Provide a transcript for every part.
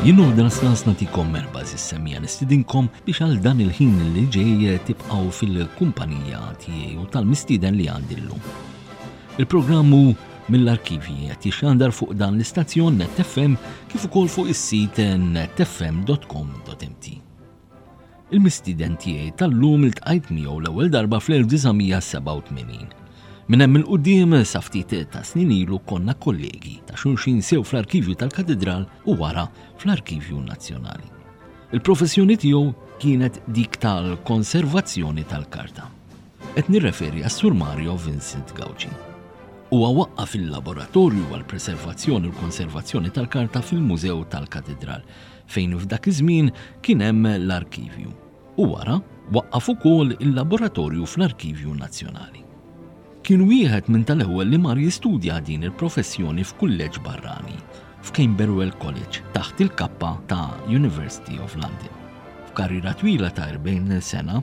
Jien Uda Slas nagħtikom merba żis-semmija nistidinkom biex għal dan il-ħin li ġej tibqgħu fil-kumpanija tiegħi u tal-mistieden li għandi llum. Il-programm hu mill-arkivji qed jixxandar fuq dan l-istazzjon NetFM kif ukoll fuq is-sit netfm.com.mt. Il-mistieden tiegħi tal-lum iltqajt miegħu l-ewwel darba fl-1987. Minn hemm il-quddiem sa ftit ta' snin ilu konna kollegi ta' xulxin sew fl-arkivju tal-Katidral u wara fl-Arkivju Nazzjonali. Il-professjoni tiegħu kienet dik tal-konservazzjoni tal-karta. Qed nirreferi għas-Sur Mario Vincent Gauci. Huwa waqqa fil-laboratorju għall-preservazzjoni u l-konservazzjoni tal-karta fil-Mużew tal-Katidral fejn f'dak iż-żmien kien hemm l-arkivju, u wara waqqaf ukoll il-laboratorju fl-Arkivju Nazzjonali. Kien wieħed minn tal-ewwel li mar jistudja din il-professjoni f'kulleġġ barrani, f'Camberwell College taħt il-kappa ta' University of London. F'karriera twila ta' 40-il sena,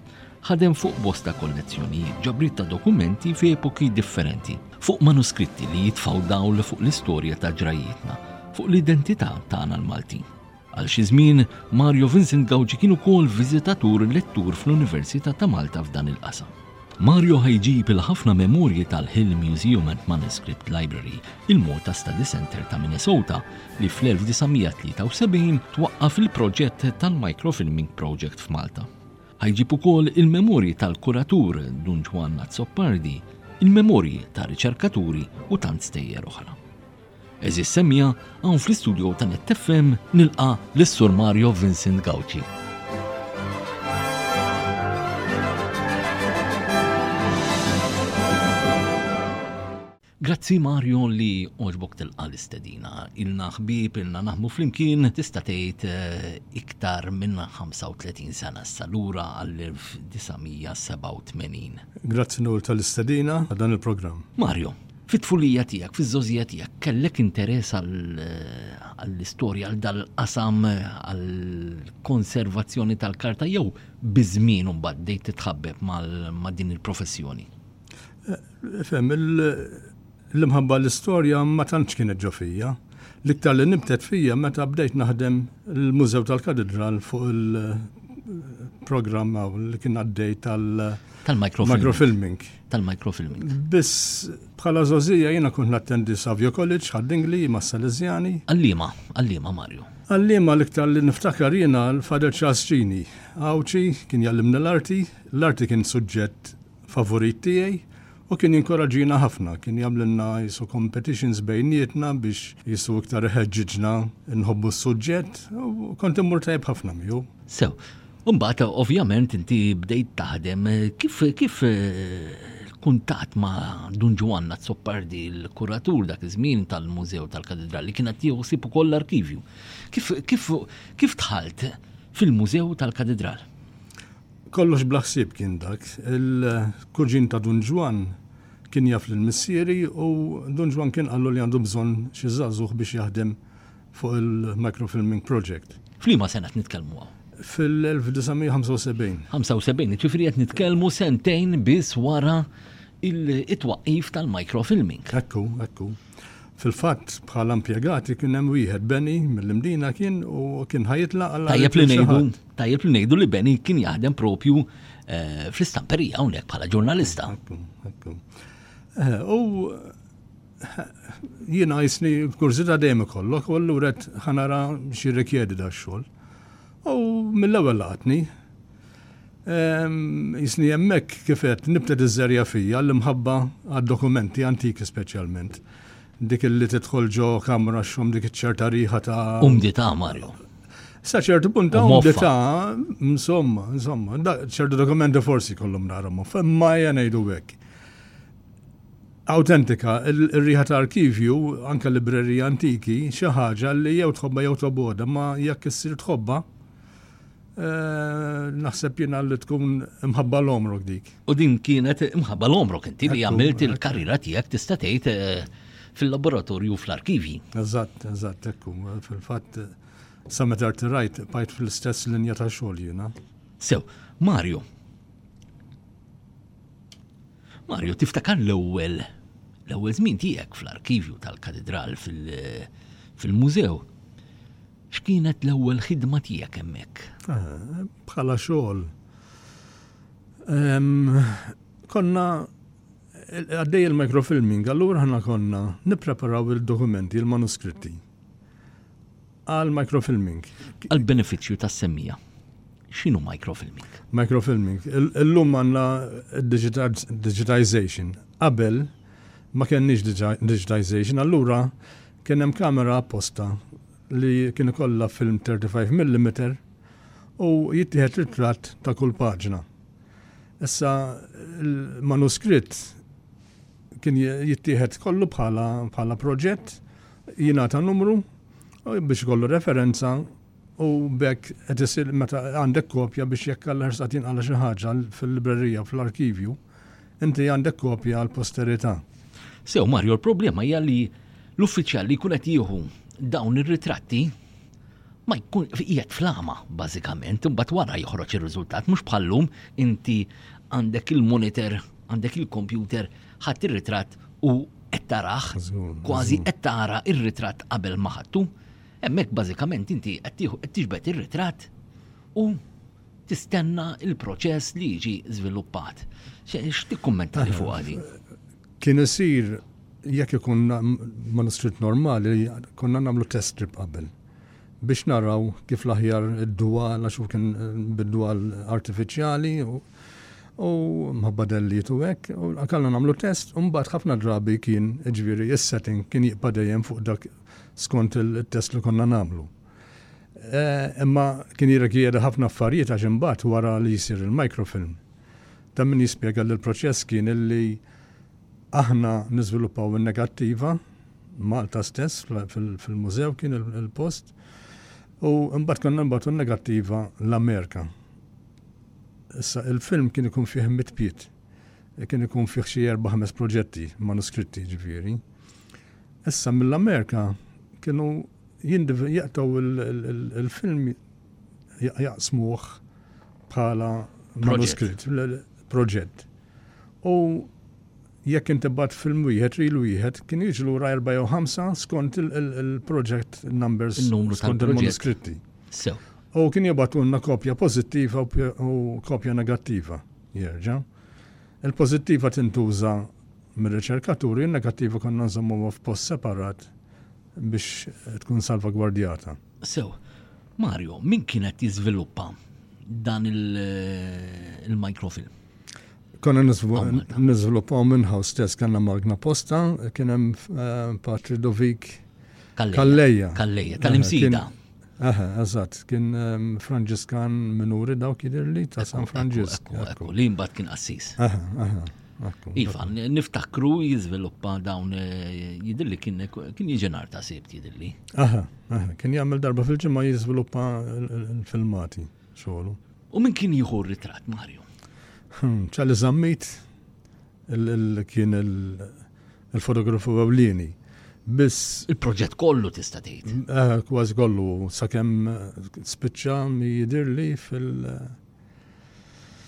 Ħadem fuq bosta kollezzjonijiet, ġabriet ta' dokumenti fi epoki differenti, fuq manuskritti li jitfgħu dawl fuq l-istorja ta' ġrajjietna, fuq l-identità tagħna l-Maltin. Għal xi żmien, Mario Vincent Gauci kien ukoll viżitatur lettur fl-Università ta' Malta f'dan il-qasam. Mario ħa jġib il-ħafna memorji tal-Hill Museum and Manuscript Library, il-Malta Study Centre ta' Minnesota, li fl-1973 twaqqaf il-proġett tal-Microfilming Project f'Malta. A jġib ukoll il-memorji tal-kuratur Dun Ġwann Azzopardi, il-memorji ta' riċerkaturi u tant stejjer oħra. Eżiż semmiegħa, hawn fl-istudjo ta' Net FM nilqa' lis-Sur Mario Vincent Gauci. Grazzi Mario li għoġbok tilqa' l-istedina. Ilna ħbieb, ilna naħdmu flimkien, tista' tgħid iktar minn 35 sena issa lura għall-1987. Grazzi Noel tal-istedina għal dan il-programm. Mario, fit-tfulija tiegħek, fiż-żgħożija tiegħek, kellek interess għall-istorja, għal dal-qasam, għall-konservazzjoni tal-karta jew biż-żmien imbagħad bdejt titħabbeb ma' din il-professjoni? Fem, l-imħabba l-istorja ma tantx kienet ġo fija. L-iktar li nibtet fija meta bdejt naħdem l-Mużew tal-Katedral fuq il-programm li kien għaddej tal-microfilming. Tal-microfilming. Biss bħala zozija jiena kont nattendi Savio College ħad-Dingli ma' Salesiani. Għallima, għallima Mario. Għallima l-iktar li niftakar jiena l-Fader Charles Cini. Għawċi kien jallimna l-arti, l-arti kien suġġett favorit tiegħi u kien jinkoraġġina ħafna, kien jagħmlilna jisu competitions bejnietna biex jisu iktar iħeġġiġna nħobbu s-suġġett u kont immur tajb ħafna miegħu. Sew, imbagħad ovvjament inti bdejt taħdem kif kif kuntat ma' Dun Ġwanna Zoppardi, l-kuratur dak iż-żmien tal-Mużew tal-Katedrali, kienet tieħu sib ukoll l-arkivju. Kif tħalt fil-Mużew tal-Katedral? Kollox bla ħsieb kien dak. Il-kuġin ta' Dun Ġwann kien jaf lil missieri u Dun Ġwann kien qallu li għandu bżonn xi żagħżugħ biex jaħdem fuq il-microfilming project. F'liema sena qed nitkellmu hawn? Fil-1975. 75, jiġifieri qed nitkellmu sentejn biss wara it-twaqqif tal-microfilming. Hekk hu, hekk hu. Fil-fatt, bħala impjegati kien hemm wieħed, Benny, mill-Imdina kien, u kien ħa jitlaq għal Għarriet il-Xaħat. Tajjeb li ngħidu, Tajjeb li ngħidu li Benny kien jaħdem propju eh, fl-istamperija hawnhekk bħala ġurnalista. Eh, u jina jisni kurzita dejjem ikollok, u allura ħanara xi rikjedi da xogħol. U mill-ewwel laqtni, ehm, jisni hemmhekk kifet nibtet iż-żerja fija l-imħabba għad-dokumenti antiki speċjalment. Dik illi tidħol ġo kamra x'hom dik iċ-ċerta riħa ta'. Umdità, Mario. Sa ċertu punt ta' umdità, insomma, insomma, ċertu dokumenti forsi kollhom nara ma' femma hija ngħidu hekk. Autentika, ir-riħa ta' arkivju, anke librerija antiki, xi ħaġa li jew tħobba jew toboda, ma jekk issir tħobba, Eh, naħseb jina li tkun imħabba l-omrok dik. U din kienet imħabba l-omrok inti li għamilt il-karriera tijak tista' tgħid eh, fil-laboratorju fl-arkivji. Eżatt, eżatt, ekku, fil-fatt sa meta rtirajt bajt fl-istess linja ta' xogħol jiena. Sew, Mario. Mario, tiftakar l-ewwel l-ewwel żmien tiegħek fl-arkivju tal-katedral fil-mużew. X'kienet l-ewwel ħidma tiegħek hemmhekk? Bħala xogħol. Konna għaddej il-microfilming, allura ħana konna nippreparaw il-dokumenti, il-manuskritti għal microfilming. Għal beneficju tas semmija xinu microfilming? Microfilming. Illum għanna digitization. Qabel ma kenniex digitization, allura Kien hemm kamera apposta li kien ikollha film 35 millimeter u jittieħed ritratt ta' kull paġna. Issa l-manuskritt kien jittieħed kollu bħala proġett, jingħata numru biex ikollu referenza U b'hekk qed isir meta għandek kopja biex jekk għall-ħarsat jinqala' xi ħaġa fil-librerija u fl-arkivju, inti għandek kopja għall-posterità. Sew, Mario, l-problema hija li l-uffiċjal li jkun qed jieħu dawn ir-ritratti ma jkun qiegħed flama bażikament, imbagħad wara joħroġ ir-riżultat mhux bħallum inti għandek il-monitor, għandek il-kompjuter, ħadd ir-ritratt u qed tarah, kważi qed tara ir-ritratt qabel ma ħadtu. Hemmhekk bażikament inti qed tieħu qed tiġbed ir-ritratt u tistenna l-proċess li jiġi żviluppat. X'tikkummenta li fuqha din? Kien isir jekk ikun manuskritt normali konna nagħmlu test strip qabel biex naraw kif l-aħjar id-duwa għax hu kien bid-duwa artifiċjali u mħabba delliet u hekk, u kellna nagħmlu test, u mbagħad ħafna drabi kien, ġifieri, is-setting kien jibqa' dejjem fuq dak skont il-test li konna nagħmlu. Imma kien jirrikjedi ħafna affarijiet għax imbagħad wara li jsir il-microfilm, ta' min jispjega li l-proċess kien illi aħna niżviluppaw in-negattiva, Malta stess fil-mużew kien il-post, u imbagħad konna nbagħtu n-negattiva l-Amerika. Issa il-film kien ikun fih mitpiet, kien ikun fih xi erba' ħames proġetti, manuskritti ġifieri. Issa mill-Amerika kienu jaqtaw il-film jaqsmuh bħala manuskritt, proġett. U jekk inti bat film wieħed, ril wieħed, kien jiġi lura erba' jew ħamsa skont il-project numbers skont il-manuskritti. U kien jibatunna kopja pożittiva u kopja negattiva. Jerġa'. Il-pożittiva tintuża mir-riċerkaturi, in-negattiva konna nżommuha f'post separat biex tkun salvagwardjata. Sew. Mario, min kien qed jiżviluppa dan il-microfilm? Konna niżviluppaw min-house stess, kellna magna posta, kien hemm Patri Dovik Kalleja. Kalleja, tal-imsida. Aha, eżatt, kien ehm, Franġiskan minuri dawk jidirli ta' San Franġisk. Li mbagħad kien qassis. Aha, aha. Iva, niftakru jizviluppa dawn eh, jidilli kien kien jiġi nar ta' sibt jidilli. Aha, aha, kien jagħmel darba fil-ġimgħa jiżviluppa l-filmati xogħlu. U min kien jieħu r-ritratt Mario? Hmm, ċali zammit kien il- il-fotografu ewlieni. Biss. Il-proġett kollu tista' tgħid. Eh, kważi kollu, sakemm spiċċa jidir li fil-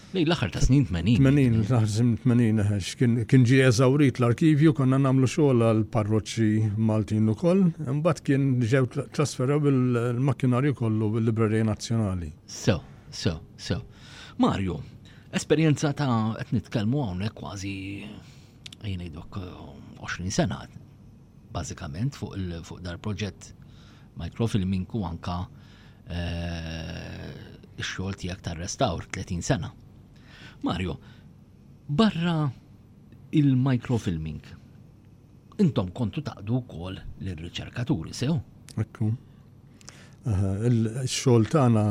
Lej l-aħħar ta' snin 80. 80, l-aħħar snin 80, eh, kien ġie eżawrit l-arkivju, konna nagħmlu xogħol għal parroċċi Maltin ukoll, imbagħad kien ġew trasferaw bil-makkinarju kollu bil-Librerija Nazzjonali. So, so, so. Mario, esperjenza ta' qed nitkellmu hawnhekk kważi jien ngħidlok 20 sena bażikament fuq fuq dar proġett microfilming u anka eh, ix-xogħol tiegħek tar-restawr 30 sena. Mario, barra il-microfilming, intom kontu taqdu wkoll lir-riċerkaturi sew. Ekku. Il-xogħol tagħna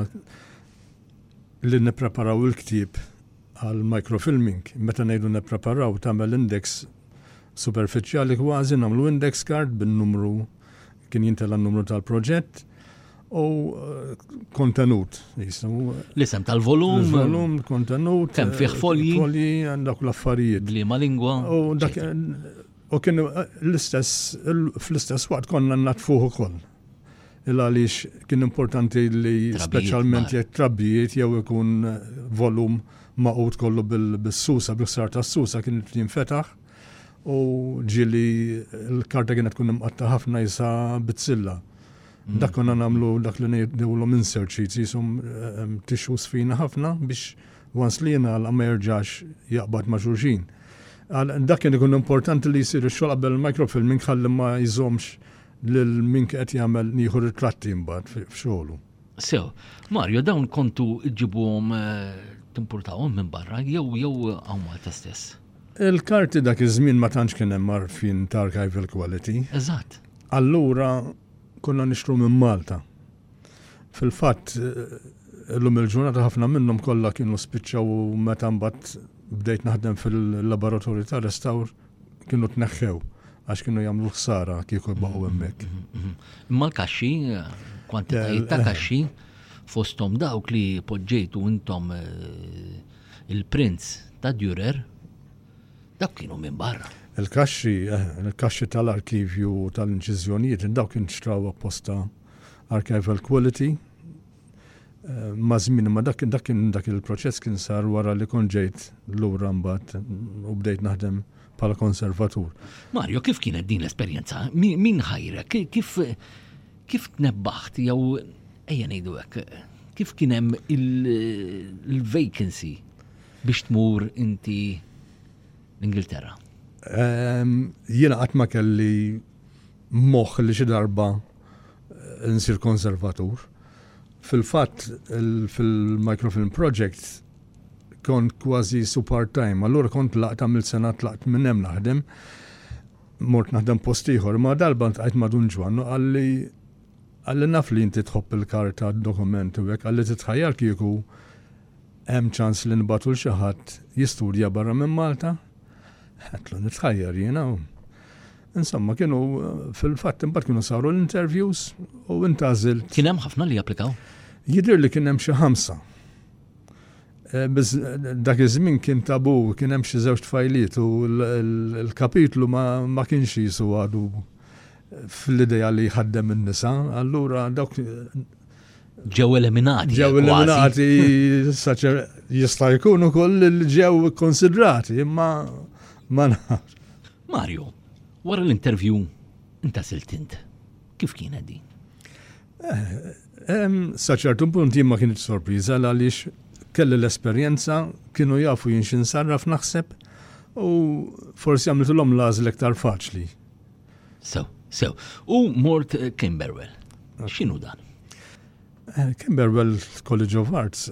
li nippreparaw il-ktieb għal microfilming. Meta ngħidu nippreparaw tagħmel index superfiċjali kważi, nagħmlu index card bin-numru kien jintela' n-numru tal-proġett u kontenut jisu. L-isem tal-volum. L-volum, kontenut. Kemm fih folji. Folji għandak l-affarijiet. Bliema lingwa. U kienu l-istess, fl-istess waqt konna natfuħu koll. il għaliex kien importanti li speċjalment jekk trabbijiet jew ikun volum maqut kollu bil-susa, bil-sar ta' susa kien jinfetaħ u ġili l-karta kienet tkun imqatta ħafna jisa bizzilla. Mm. Dak konna namlu dak li ngħidulhom insert sheets jisum ehm, tixu sfina ħafna biex once li jingħala ma jerġax jaqbad ma' xulxin. Dak kien ikun importanti li jsir ix-xogħol qabel il-microfilming ħalli ma jżomx lil min qed jagħmel nieħu ritratti mbagħad f'xogħlu. Sew, Mario, dawn kontu ġibuhom timpurtawhom minn barra jew jew hawn Malta stess? Il-karti dak iż-żmien ma tantx kien hemm marfin ta' archival quality. Eżatt. Allura konna nixtru minn Malta. Fil-fatt, illum il-ġurnata ħafna minnhom kollha kienu spiċċaw meta mbagħad bdejt naħdem fil-laboratorju ta' restawr kienu tneħħew għax kienu jagħmlu ħsara kieku jbaqgħu hemmhekk. Mhm, mhm, mhm. Imma l-kaxxi, kwantitajiet ta' eh. kaxxi fosthom dawk li poġġejtu intom eh, il-prinz ta' Durer, dawk kienu minn barra. Il-kaxxi, eh, il-kaxxi tal-arkivju tal-inċiżjonijiet, dawk inxtraw apposta archival quality, maż-żmien, imma dak il-proċess kien sar wara li kont ġejt lura mbagħad u bdejt naħdem bħala konservatur. Mario, kif kienet din l-esperjenza? Min ħajrek? Kif tnebbaħt jew ejja ngħidu hekk, kif kien hemm il-vacancy biex tmur inti l-Ingilterra? Jiena qatt ma kelli moħħ li xi darba nsir konservatur. Fil-fatt, fil-Microfilm Project, kont kważi su part-time, allura kont laqt għamil sena tlaqt minn hemm naħdem, mort naħdem post ieħor, ma darba ntqajt ma' Dun Ġwannu qalli qalli naf li inti tħobb il-karta d-dokumenti u hekk qalli titħajjar kieku hemm ċans li nbatu l xi ħadd jistudja barra minn Malta? Għedlu nitħajjar jiena. Insomma, kienu fil-fatt imbagħad kienu saru l-interviews u intażilt. Kien hemm ħafna li japplikaw? Jidher li kien hemm xi ħamsa. Eh, biz dak iż-żmien kien tabu, kien hemm xi żewġ tfajliet u l-kapitlu ma kienx jisu għadu fl-idea li jħaddem in-nisa, allura dawk ġew eliminati. Ġew eliminati saċer jista' jkun ukoll li ġew konsidrati, imma ma nafx. Mario, wara l-interview inta silt int. Kif kienet din? Saċertu punt jien ma kienx sorpriża għaliex kelli l-esperjenza kienu jafu jien xi nsarraf naħseb u forsi għamlitulhom l-għażla iktar faċli. Sew, sew. U mort eh, Kimberwell. X'inhu dan? Eh, Kimberwell College of Arts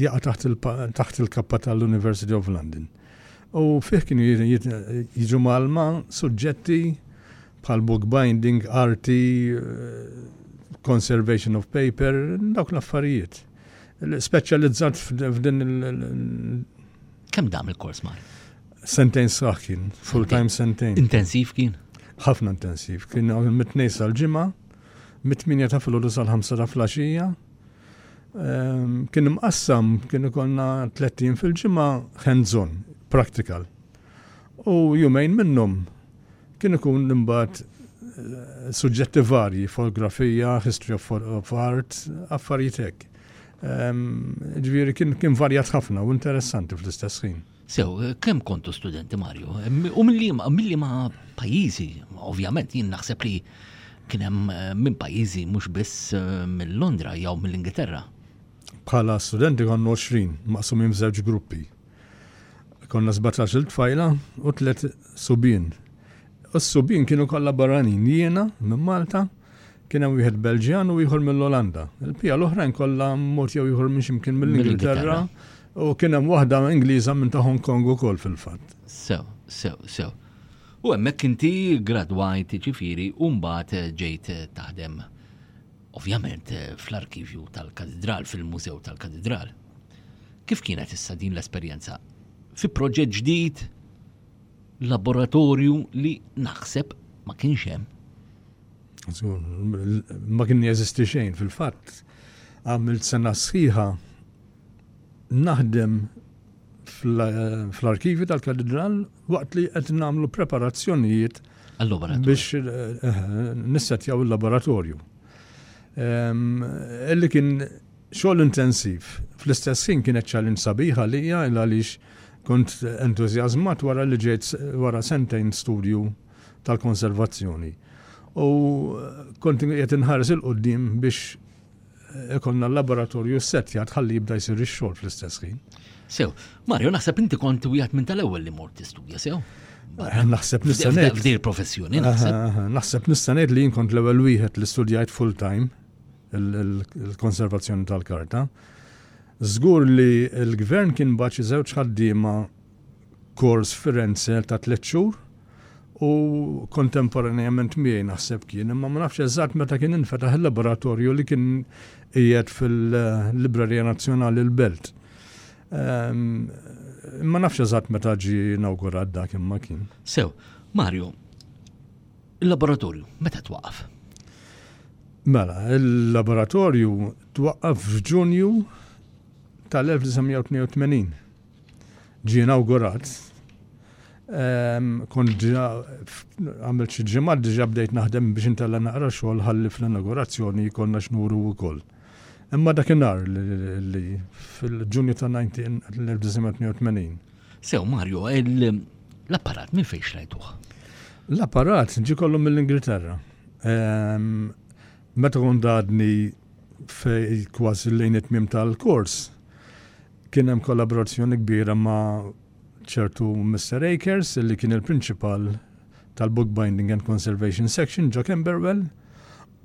jaqa' taħt il-kappa tal-University of London u fih kienu jiġu mgħallma suġġetti bħal bookbinding, arti, conservation of paper, dawk l-affarijiet. Speċjalizzat f'din il- Kemm dam il-kors mar? Sentejn saħ kien, full-time sentejn. Intensiv kien? ħafna intensiv. Kien mit-tnejn sal-ġimgħa, mit-8 ta' filgħodu sal-5 ta' flaxija, Ehm, kien imqassam, kien ikonna 30 fil-ġimgħa hands-on, practical. U jumejn minnhom kien ikun imbagħad eh, suġġetti varji, fotografija, history of, of art, affarijiet hekk. Ehm, ġifieri kien, kien varjat ħafna u interessanti fl-istess ħin. Sew, kemm kontu studenti Mario? U mill-li ma pajjiżi, ovvjament, jien naħseb li kien hemm eh, minn pajjiżi mhux biss eh, mill-Londra jew mill-Ingilterra. Bħala studenti konnu 20, maqsumin f'żewġ gruppi. Konna 17 il-tfajla u tliet subien. U s-subien kienu kollha barranin jiena minn Malta, Kien hemm wieħed Belġjan u ieħor mill-Olanda. Il-pija l-oħrajn kollha mod jew ieħor minn x'imkien mill-Ingilterra u kien hemm waħda Ingliża minn ta' Hong Kong ukoll fil-fatt. Sew, sew, sew. U hemmhekk inti gradwajt ġifieri u mbagħad ġejt taħdem ovvjament fl-arkivju tal-katedral, fil-mużew tal-katedral. Kif kienet issa din l-esperjenza? Fi proġett ġdid, laboratorju li naħseb ma kienx hemm Ma kien jeżisti xejn fil-fatt. Għamilt sena sħiħa naħdem fl-arkivi tal-katedral waqt li qed nagħmlu preparazzjonijiet biex eh, eh, nissetjaw il-laboratorju. Illi kien xogħol intensiv. Fl-istess ħin kienet ċalin sabiħa li hija għaliex kont entużjażmat wara li ġejt wara sentejn studju tal-konservazzjoni. U kont qed inħares il-qudiem biex ikonna l-laboratorju setjat ħalli jibda jsir ix-xogħol fl-istess ħin. Sew, Mario, naħseb inti kont wieħed minn tal-ewwel li mort tistudja sew. Eh, naħseb nista' ngħid. F'din il-professjoni, naħseb. Naħseb nista' ngħid li jien kont l-ewwel wieħed li studjajt full time il-konservazzjoni tal-karta. Żgur li l-gvern kien baċi żewġ ħaddiema kors Firenze ta' tliet xhur u kontemporanjament miegħi naħseb kien, imma ma nafx eżatt meta kien infetaħ il-laboratorju li kien qiegħed fil-Librerija Nazzjonali l-Belt. Ehm, ma nafx eżatt meta ġi inawgurat dak imma kien. Sew, Mario, il-laboratorju meta twaqaf? Mela, il-laboratorju twaqqaf f'Ġunju tal-1982. ġie inawgurat, kont ġa għamilt xi ġimgħat diġà bdejt naħdem biex intella naqra xogħol ħalli fl-inaugurazzjoni jkollna x'nuru wkoll. Imma dakinhar li fil-Ġunju ta' 1980. Sew Mario, l-apparat minn fejn xrajtuh? L-apparat ġi kollu mill-Ingilterra. Meta kont għadni fej kważi lejn it-tmiem tal-kors, Kien hemm kollaborazzjoni kbira ma' ċertu Mister Akers li kien il-prinċipal tal-Bookbinding and Conservation Section ġo Camberwell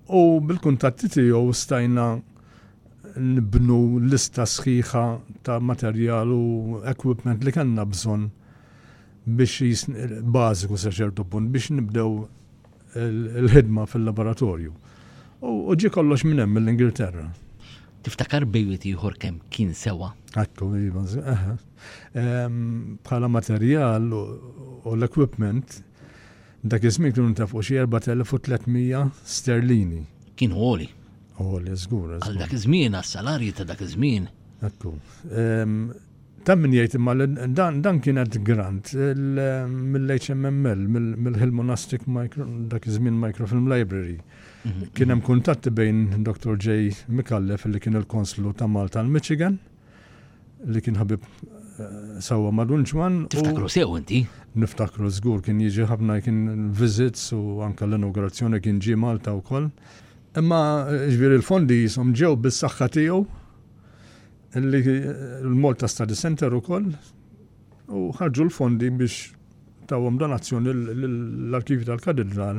u bil-kuntatti tiegħu stajna nibnu lista sħiħa ta' materjal u equipment li kellna bżonn biex bażiku sa ċertu punt biex nibdew il-ħidma fil-laboratorju. U ġi kollox minn hemm mill-Ingilterra. Tiftakar bejwit ieħor kemm kien sewa? Għattu, iva, eħe. Bħala materjal u l-equipment, dak iż-żmien kienu ntefqu xi 4300 sterlini. Kien ħoli. Ħoli, żgur. Għal dak iż-żmien, għas-salarji ta' dak iż-żmien. Għattu. Ta' min jgħid imma li dan kien għad grant mill-HMML, mill-Hill Monastic dak iż-żmien Microfilm Library. Mhm. Kien hemm kuntatti bejn Dr. J. Mikallef li kien il-Konslu ta' Malta l-Michigan li kien ħabib eh, sewwa ma' Dunġman. Tiftakru sew inti? Niftakru żgur kien jiġi ħafna kien visits u anke l-inaugurazzjoni kien ġie Malta wkoll. Imma ġbir il-fondi jisom ġew bis-saħħa tiegħu Illi l-Malta Study Center ukoll u ħarġu l-fondi biex tawhom donazzjoni l-arkivju tal-katedral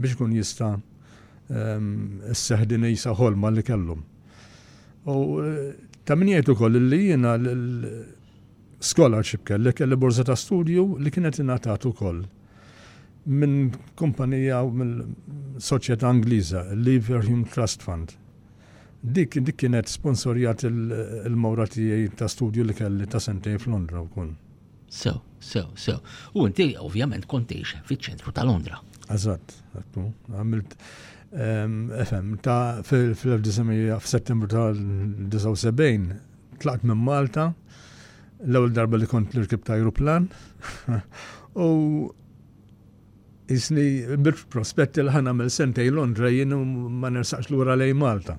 biex kun jista' ehm, s-seħ din jisa ħolma li kellhom. U eh, ta' min jgħid ukoll li jiena l-scholarship kelli kelli borza ta' studju li kienet ingħatat ukoll minn kumpanija mill-soċjetà Angliża, Leverhulme Trust Fund. Dik dik kienet sponsorjat il-mawra tiegħi ta' studju li kelli ta' sentejn f'Londra wkoll. Sew, sew, sew. U inti ovvjament kont tgħix fiċ-ċentru ta' Londra. Eżatt, għattu. Għamilt FM, ta' fil-1900, f'Settembru tal-79, tlaqt minn Malta, l-ewwel darba li kont nirkib ta' ajruplan, u Qisni bil-prospett li ħa nagħmel sentejn Londra jien u ma nersaqx lura lejn Malta.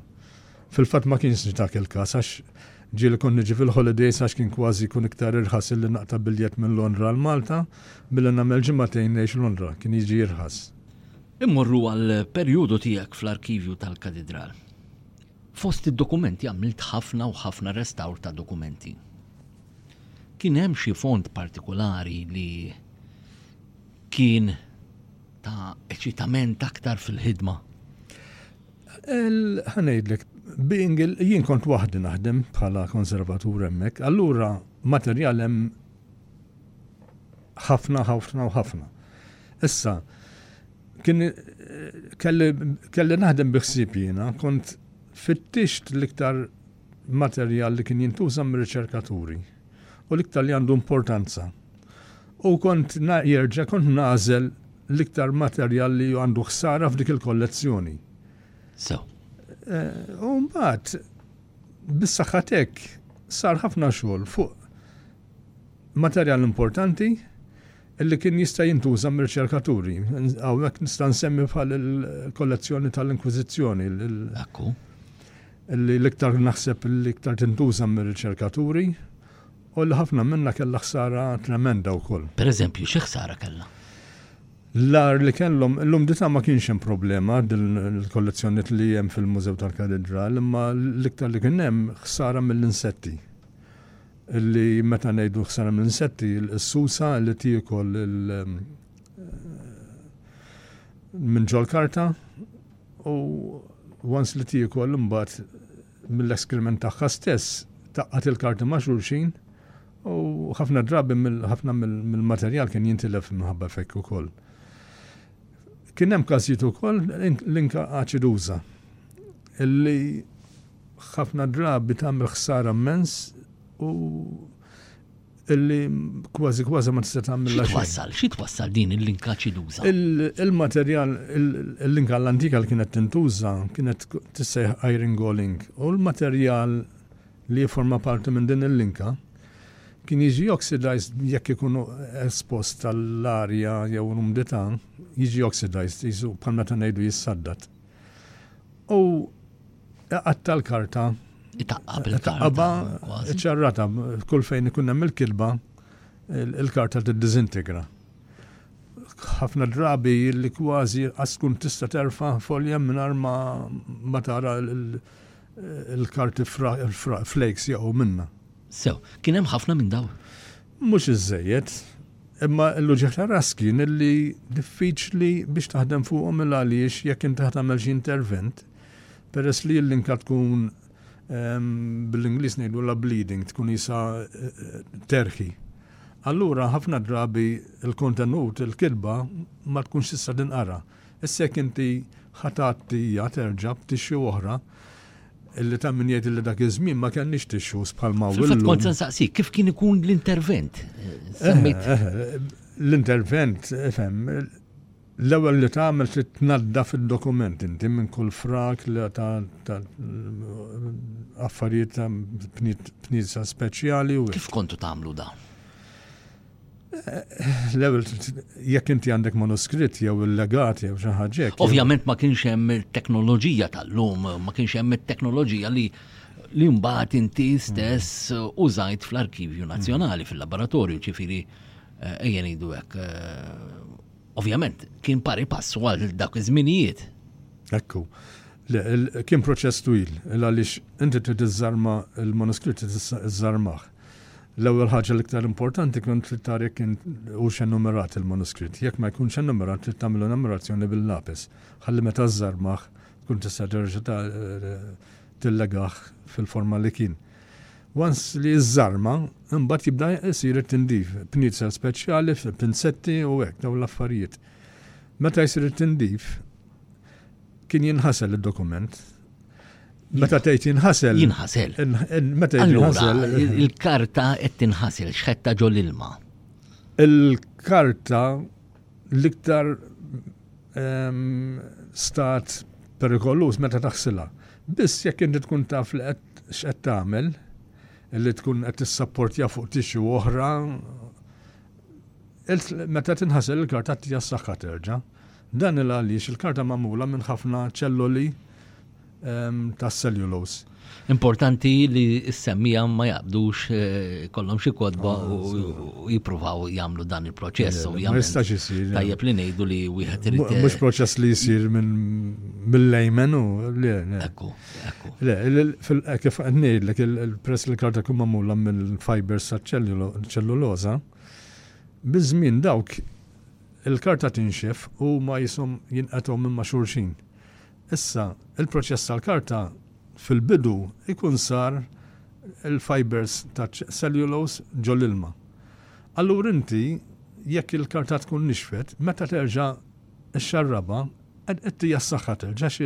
Fil-fatt ma kienx dak il-każ għax ġieli kont niġi fil-holidays għax kien kważi jkun iktar irħas illi naqta' biljett minn Londra għal Malta milli nagħmel ġimagħtejn ngħix Londra, kien jiġi irħas. Immorru għall-perjodu tiegħek fl-arkivju tal-Katidral. Fost id-dokumenti għamilt ħafna u ħafna restawr ta' dokumenti. Kien hemm xi fond partikulari li kien ta' eċitament aktar fil-ħidma? Ħanejdlek, being jien kont waħdi naħdem bħala konservatur hemmhekk, allura materjal hemm ħafna ħafna u ħafna. Issa, kien kelli naħdem biħsib jiena, kont fittixt l-iktar materjal li kien jintuża mir-riċerkaturi u l-iktar li għandu importanza. U kont jerġa' kont nagħżel l-iktar materjal li għandu ħsara f'dik il-kollezzjoni. Sew. Eh, u mbagħad bis-saħħatek sar ħafna xogħol fuq materjal importanti illi kien jista' jintuża mir-riċerkaturi. Hawnhekk nista' nsemmi bħal il-kollezzjoni tal-Inkwiżizzjoni. Akku. li l-iktar naħseb li iktar tintuża mir-riċerkaturi u li ħafna minnha kellha ħsara tremenda wkoll. Per eżempju, xi ħsara kellha? L-ar li kellhom, l-lum dita ma kienx hemm problema l-kollezzjoniet li hemm fil-Mużew tal-Kalidra, imma l-iktar li kien hemm ħsara mill-insetti. Li meta ngħidu ħsara mill-insetti, l-susa li tiekol minn ġol karta, U once li tiekol imbagħad mill-excrement tagħha stess taqqat il-karti ma' xulxin u ħafna drabi ħafna mill-materjal kien jintilef minħabba fekk ukoll. Kien hemm każijiet ukoll l-inka aċiduża illi ħafna drabi tagħmel ħsara mmens u illi kważi kważi ma tista' tagħmilha xi twassal, xi twassal din il-linka ċiduża? Il-materjal, il-linka l-antika li kienet tintuża kienet tissejħ iron goling u l-materjal li jiforma parti minn din il-linka kien jiġi oxidized jekk ikun espost tal-arja jew l-umdità, jiġi oxidized, jisu bħal meta ngħidu jissaddat. U għatta l-karta. Itaqqa bil-karta. ċarrata, kull fejn ikun hemm il-kitba, il-karta tiddiżintegra. ħafna drabi li kważi għaskun tista' terfa' folja mingħajr ma tara l-karti flakes jaqgħu minna. Sew, kien hemm ħafna minn daw? Mhux iżżejjed, imma l-uġigħ tar-ras kien li diffiċli biex taħdem fuqhom il-għaliex jekk inti ħa tagħmel xi intervent, peress li l-linka tkun bl-Ingliż ngħidulha bleeding, tkun qisha terħi. Allura ħafna drabi l-kontenut, il-kitba ma tkunx tista' tinqara. Issa jekk inti ħa tgħatti hija terġa' b'tissue oħra, illi ta' min jgħid illi dak iż-żmien ma kellniex tissues bħal ma' illum. Fil-fatt kont se nsaqsik kif kien ikun l-intervent? L-intervent, ifhem, l-ewwel li tagħmel trid tnaddaf id-dokument inti minn kull frak li ta' affarijiet ta' pnisa speċjali u. Kif kontu tagħmlu da? L-ewwel jekk inti għandek manuskritt jew il-legat jew xi ħaġa. Ovvjament ma kienx hemm il-teknoloġija tal-lum, ma kienx hemm it-teknoloġija li li mbagħad inti stess użajt fl-Arkivju Nazzjonali fil-laboratorju ċifiri eh, ejjen idu hekk. Eh, ovvjament kien pari passu għal dak iż-żminijiet. Ekku. Kien proċess twil, għaliex inti tiżarma il-manuskritt tiżarmaħ. L-ewwel ħaġa l-iktar importanti kemm trid tara jekk hux enumerat il-manuskritt. Jekk ma jkunx enumerat trid tagħmel enumerazzjoni bil-lapis. Ħalli meta żżarmaħ tkun tista' terġa' tillegaħ fil-forma li kien. Wans li żżarma, imbagħad jibda jsir it-tindif, pnietsa speċjali, pinzetti u hekk dawn l-affarijiet. Meta jsir it-tindif, Kien jinħasel id-dokument. Meta tgħid jinħasel. Jinħasel. Meta jinħasel. Il-karta qed tinħasel x'ħetta ġol ilma. Il-karta l-iktar ehm, stat perikoluż meta taħsilha. Biss jekk inti tkun taf li qed x'qed tagħmel li tkun qed tissapportja fuq tixu oħra meta tinħasel il-karta tija s-saħħa terġa'. Dan il għaliex il-karta magħmula minn ħafna ċelloli tas-cellulose. Importanti li s-semmija ma jaqbdux kollhom xi kodba ah, u jippruvaw jagħmlu dan il-proċess. Ma jistax isir. Tajjeb li ngħidu li wieħed irid. Mhux proċess li jsir minn mill-lejmen u le. Ekku, ekku. Le, eh, kif ngħidlek il-press li karta kum magħmula mill-fibers ta' ċelluloza, biż-żmien dawk Il-karta tinxef u huma qishom jinqatgħu minn ma' xulxin. Issa, il-proċess tal-karta fil-bidu jkun sar il-fibers ta' ċ-ċellulowż ġol-ilma. Allura inti jekk il-karta tkun nixfet, meta terġa' xxarrabha, qed ttiha s-saħħa terġa' għax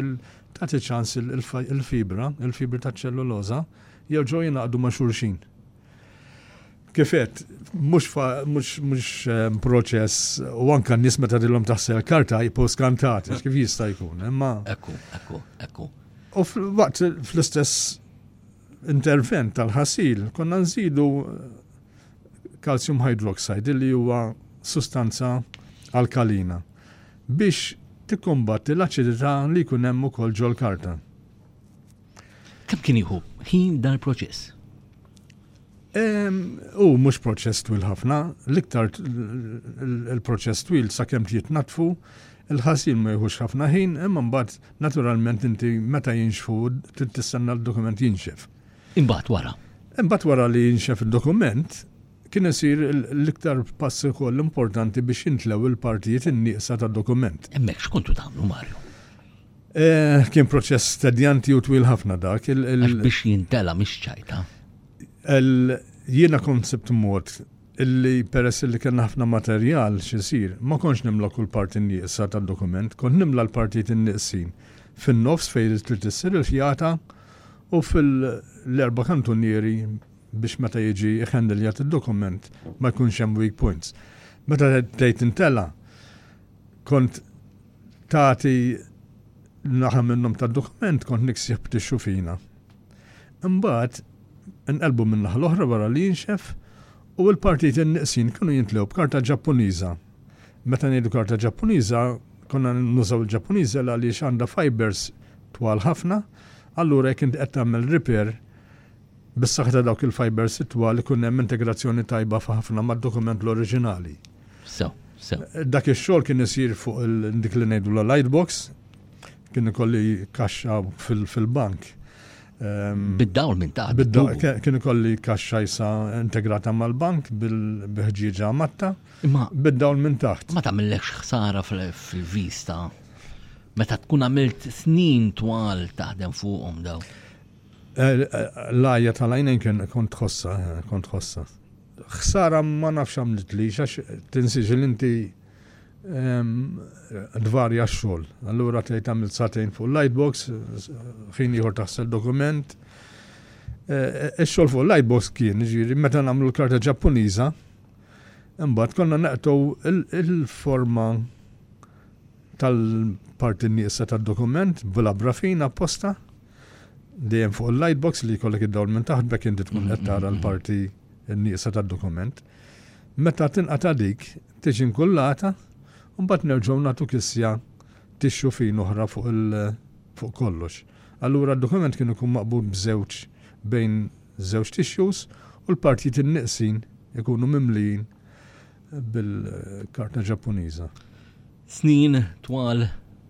tagħti ċans il-fibra, il-fibri taċ-ċellulowża jerġgħu jingħaqdu ma' xulxin. Kifet, mux, mux, mux ehm, proċess, u anka n-nis meta dillom taħsel karta jipu skantat, kif jista jkun, imma. Ekku, ekku, ekku. U waqt fl-istess intervent tal-ħasil, konna nżidu calcium eh, hydroxide li huwa sustanza alkalina biex tikkombatti l-aċidità li jkun hemm ukoll ġol karta. Kemm kien jieħu ħin dan il-proċess? U mhux proċess twil ħafna, l-iktar il-proċess twil sakemm ġiet natfu, il-ħasil ma jħux ħafna ħin, imma mbagħad naturalment inti meta jinxfu trid tistenna l-dokument jinxef. Imbagħad wara. Imbagħad wara li jinxef id-dokument, kien isir l-iktar pass ukoll importanti biex jintlew il-partijiet in-nieqsa tad-dokument. Hemmhekk x'kontu tagħmlu Mario? Eh, kien proċess tedjanti u twil ħafna dak. Biex jintela mhix ċajta. Jiena konsept mod illi peress li kien ħafna materjal xisir, ma konx nimla kull parti nieqsa ta' dokument, kont nimla l-partijiet nieqsin fin-nofs fejn trid issir il-fjata u fil-erba kantunieri biex meta jiġi iħendiljat id-dokument ma jkunx hemm weak points. Meta tgħid intela' kont tagħti naħa minnhom tad-dokument kont niksib tixxu fina. Imbagħad inqelbu minn naħa l-oħra wara li jinxef u l-partit in-niqsin kienu jintlew b'karta Ġappuniża. Meta ngħidu karta Ġappuniża, konna nużaw il-Ġappuniża għaliex għandha fibers twal ħafna, allura jekk inti qed tagħmel repair Bis-saħħa ta' dawk il-fibers it-twal ikun hemm integrazzjoni tajba f'ħafna mad-dokument l-oriġinali. Sew, sew. Dak ix-xogħol kien isir fuq dik li ngħidulha lightbox, kien ikolli kaxxa fil-bank. Ehm, bid-dawl minn taħt. Bid-dawl, kien ikolli kaxxa jisa integrata mal-bank bil-ħġieġa matta. Imma. Bid-dawl minn taħt. Ma tagħmillekx ħsara fil-vista meta tkun għamilt snin twal taħdem fuqhom daw. L-għajja tal-għajnejn kien kont tħossha, kont tħossha. Ħsara ma nafx għamlitlix għax tinsiex li inti dvarja x-xogħol. Allura tgħid għamilt satejn fuq l-lightbox, ħin ieħor taħsel dokument. E, e, ix-xogħol fuq l-lightbox kien, ġiri, meta nagħmlu l-karta Ġappuniża, imbagħad konna naqtgħu il-forma tal-parti nieqsa tad-dokument bil-abrafin apposta dejjem fuq il-lightbox li jkollok id-dawl minn taħt bekk inti tkun qed tara l-parti nieqsa tad-dokument. Meta tinqata' dik, tiġi nkullata, u mbagħad nerġgħu nagħtu kisja tixxu fin oħra fuq il fuq kollox. Allura d-dokument kien ikun maqbud b'żewġ bejn żewġ tixxus u l-partijiet inniqsin ikunu mimlijin bil-karta Ġappuniża. Snin twal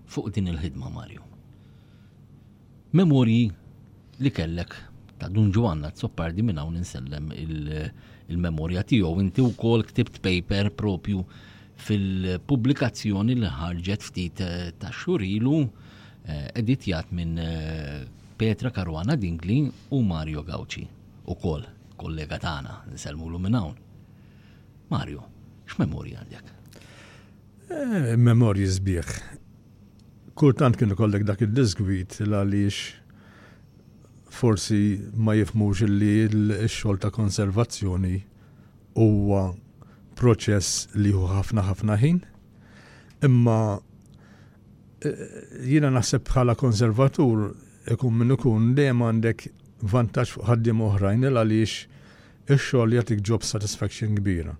fuq din il-ħidma, Mario. Memorji li kellek ta' Dun Ġwann Azzopardi minn hawn insellem il-memorja tiegħu. Inti wkoll ktibt paper propju fil-pubblikazzjoni li ħarġet ftit eh, ta' xurilu eh, editjat minn eh, Petra Caruana Dingli u Mario Gauci, ukoll kollega tagħna nsellmulu minn hawn. Mario, x'memorji għandek? Memorji sbieħ. Kultant kien ikollek dak id-disgwid il-għaliex forsi ma jifhmux li x-xogħol ta' konservazzjoni huwa proċess li jieħu ħafna ħafna ħin. Imma eh, jiena naħseb bħala konservatur ikun min ikun dejjem għandek vantaġġ fuq ħaddiem oħrajn il għaliex ix-xogħol jagħtik job satisfaction kbira.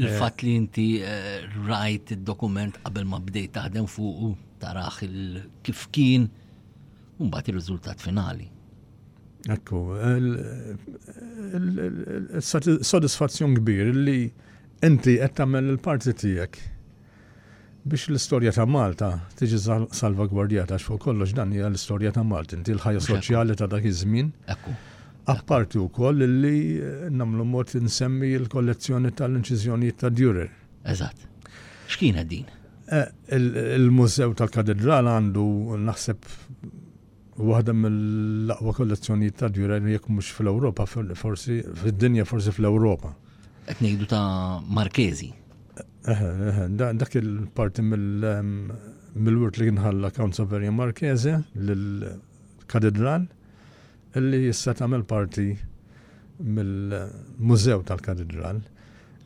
Il-fatt li inti eh, rajt id-dokument qabel ma bdejt taħdem fuqu taraħ kif kien mbagħad ir-riżultat finali. Ekku, sodisfazzjon kbir li inti qed tagħmel il-parti tiegħek Biex l-istorja ta' Malta tiġi salvagwardjata għax fuq kollox dan hija l-istorja ta' Malta, inti l-ħajja soċjali ta' dak iż-żmien. Apparti wkoll li nagħmlu n mod li nsemmi l-kollezzjoni tal-inċiżjonijiet ta' Dürer. Eżatt. X'kienet din? Il-Mużew tal-Katidral għandu naħseb u waħda mill-aqwa kollezzjonijiet ta' Dürer jekk mhux fl-Ewropa, forsi fid-dinja forsi fl-Ewropa. Qed ngħidu ta' Markezi. Dak il-parti mill-wurt li nħalla Count Saveria Markeze lill-katedral li issa tagħmel parti mill-mużew tal-katedral.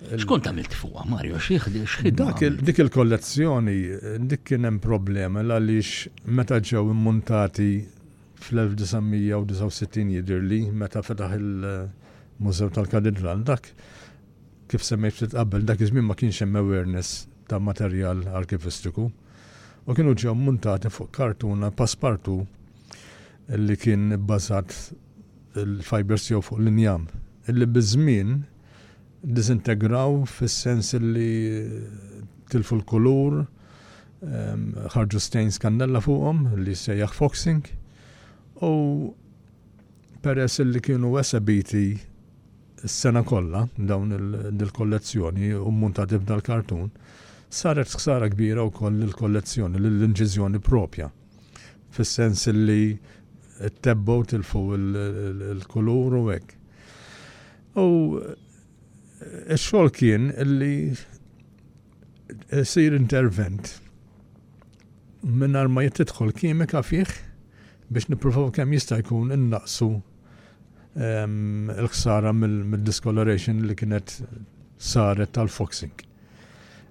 Xkont għamilt fuqa, Mario, xieħdi, xħiddi. Dik il-kollezzjoni, dik kien hemm problema għaliex meta ġew immuntati fl-1969 jidirli, meta fetaħ il-Mużew tal-Katedral, dak kif semmejt ftit qabel, dak iż-żmien ma kienx hemm awareness ta' materjal arkivistiku u kienu ġew muntati fuq kartuna paspartu li kien bbażat il-fibers jew fuq l-injam. Illi biż-żmien Ddiżintegraw fis-sens li tilfu l-kulur, ħarġu stains kannella fuqhom li jissejjaħ foxing u peress li kienu esebiti s-sena kollha dawn il-kollezzjoni u mmuntati f'dal-kartun, saret ħsara kbira wkoll lill-kollezzjoni, lill-inċiżjoni proprja. Fis-sens li ttebbgħu tilfu l-kulur u hekk. U x-xogħol kien li jsir intervent minnar ma jittidħol kimika fih biex nippruvaw kemm jista' jkun innaqsu ehm, il-ħsara mill-discoloration li kienet saret tal-foxing.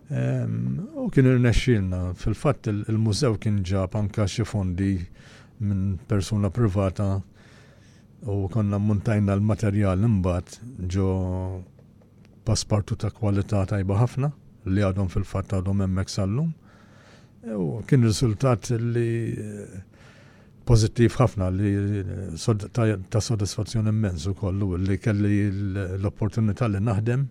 Ehm, u kien irnexxilna, fil-fatt il-mużew kien ġab anka xi fondi minn persuna privata u konna mmuntajna l-materjal imbagħad ġo paspartu ta' kwalità tajba ħafna li għadhom fil-fatt għadhom hemmhekk sal-lum. U kien riżultat li pożittiv ħafna li ta' sodisfazzjon immens ukollu li kelli l-opportunità li naħdem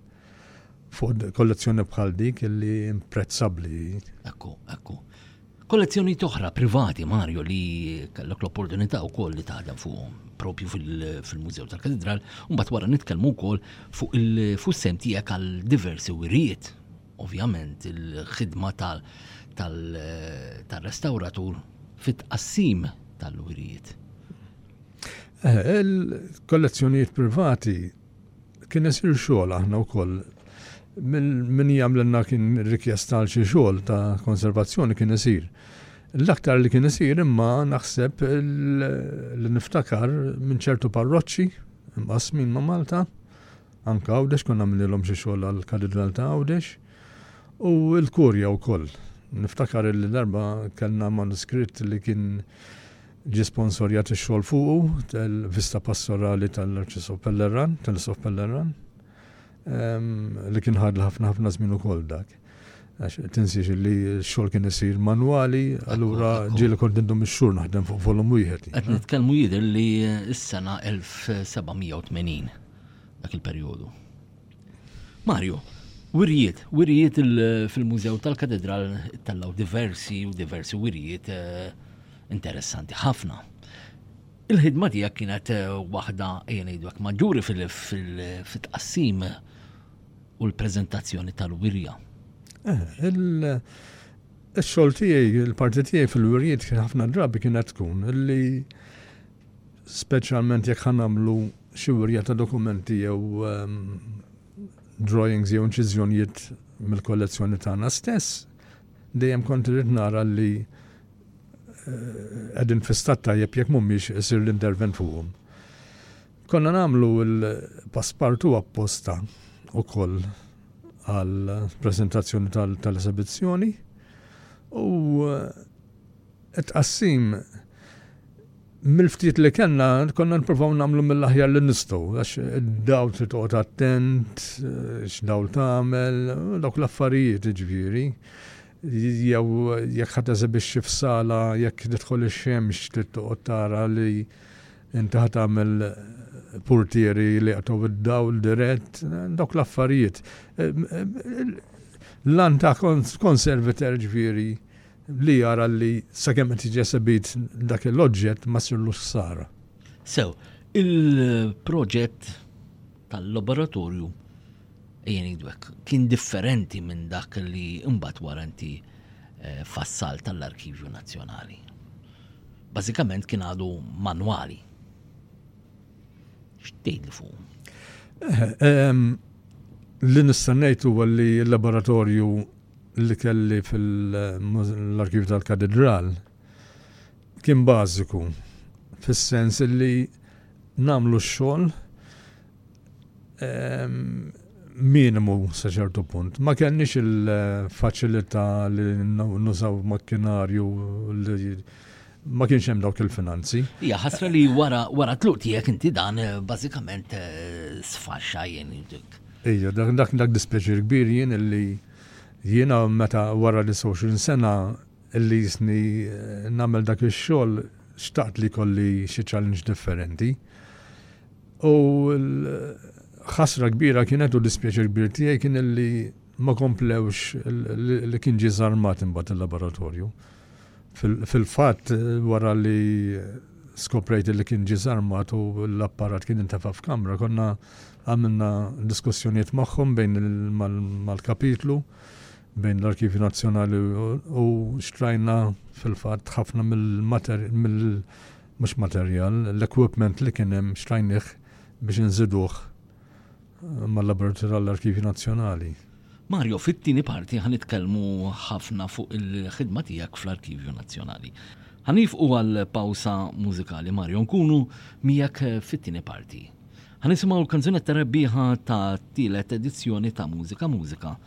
fuq kollezzjoni bħal dik li imprezzabbli. Ekku, ekku. Kollezzjonijiet oħra privati, Mario, li kellek l-opportunità wkoll li taħdem fuqhom propju fil-Mużew tal-Katedral, u mbagħad wara nitkellmu wkoll fuq il-fussem tiegħek għal diversi wirijiet. Ovvjament il-ħidma tal-restawratur fit-tqassim tal-wirijiet. Eh, il-kollezzjonijiet privati Kien isir xogħol aħna wkoll min jagħmlilna kien rikjesta għal xi xogħol ta' konservazzjoni kien isir. L-aktar li kien isir imma naħseb li niftakar minn ċertu parroċċi mqasmin ma' Malta, anka Għawdex konna għamlilhom xi xogħol għall-Katidral ta' Għawdex u l-Kurja wkoll. Niftakar li darba kellna manuskritt li kien Ġie sponsorjat ix-xogħol fuqu tal-Vista Pastorali tal-Arċisqof Pellerran, tal-Isqof Pellerran, li kien ħadli ħafna ħafna żmien ukoll dak. Għax tinsiex li xogħol kien isir manwali, allura ġieli kont indum ix-xhur naħdem fuq volum wieħed. Qed nitkellmu jidher li s-sena 1780 dak il-perjodu. Mario, wirjiet, wirjiet fil-Mużew tal-Katedral tallaw diversi u diversi wirjiet eh, interessanti ħafna. Il-ħidma tiegħek kienet eh, waħda jenejdu maġġuri fil-tqassim u l-preżentazzjoni tal-wirja. Eh, il-xogħol tiegħi, il-parti tiegħi fil-wirjiet ħafna drabi kienet tkun li speċjalment jekk ħa nagħmlu xi wirja ta' dokumenti jew drawings jew inċiżjonijiet mill-kollezzjoni tagħna stess, dejjem kont irid nara li eh, qegħdin fl-istat tajjeb jekk mhumiex isir l-intervent fuqhom. Konna nagħmlu l-paspartu apposta ukoll għal prezentazzjoni tal-esebizzjoni u eh, It-tqassim mill-ftit li kellna konna nippruvaw nagħmlu mill-aħjar li nistgħu għax id-dawl trid toqgħod attent, x'dawl tagħmel, dawk l-affarijiet jiġifieri. Jew jekk ħadd eżibixxi f'sala jekk tidħol ix-xemx trid toqgħod tara li inti ħa tagħmel purtieri li jaqtgħu id-dawl dirett, dawk l-affarijiet. L-għan ta' konserviter ġifieri Li jara li sakemm qed jiġi esebit dak il-oġġett ma ssirlux ħsara. Sew, il-proġett tal-laboratorju ejja ngħidu hekk, kien differenti minn dak li mbagħad wara inti eh, fassal tal-Arkivju Nazzjonali. Bażikament kien għadu manwali. X'tgħid li fuq? Eh, ehm, li nista' ngħid huwa li l-laboratorju li kelli fil-arkivju tal-katedral kien bażiku fis-sens li namlu x-xogħol ehm, minimu sa ċertu punt. Ma kenniex il-faċilità li nużaw makkinarju li ma kienx hemm dawk il-finanzi. Hija ħasra li wara wara tluq tiegħek inti dan eh, bażikament eh, sfaxxa jien dik. Ija, dak dak dak dispjaċir kbir jien illi jiena meta wara li 20 sena illi jisni eh, nagħmel dak ix-xogħol xtaqt li kolli xi challenge differenti. U l-ħasra kbira kienet u dispjaċir kbir tiegħi kien illi ma komplewx li kien ġiżarmat imbagħad il-laboratorju. Fil-fatt, wara li skoprejt li kien ġiżarmat u l-apparat kien intefa' f'kamra, konna għamilna diskussjonijiet magħhom bejn mal-kapitlu, bejn l-Arkivju Nazzjonali u xtrajna fil-fatt ħafna mill-materjal, mhux materjal, l-equipment li kien hemm xtrajnih biex inżiduh mal-Laboratorju tal-Arkivji Nazzjonali. Mario, fit-tieni parti ħa nitkellmu ħafna fuq il-ħidma tiegħek fl-Arkivju Nazzjonali. Ħa nifqu għal pawsa mużikali Mario nkunu miegħek fit-tieni parti. Ħa nisimgħu l-kanzunetta rebbieħa ta' tielet edizzjoni ta' Mużika Mużika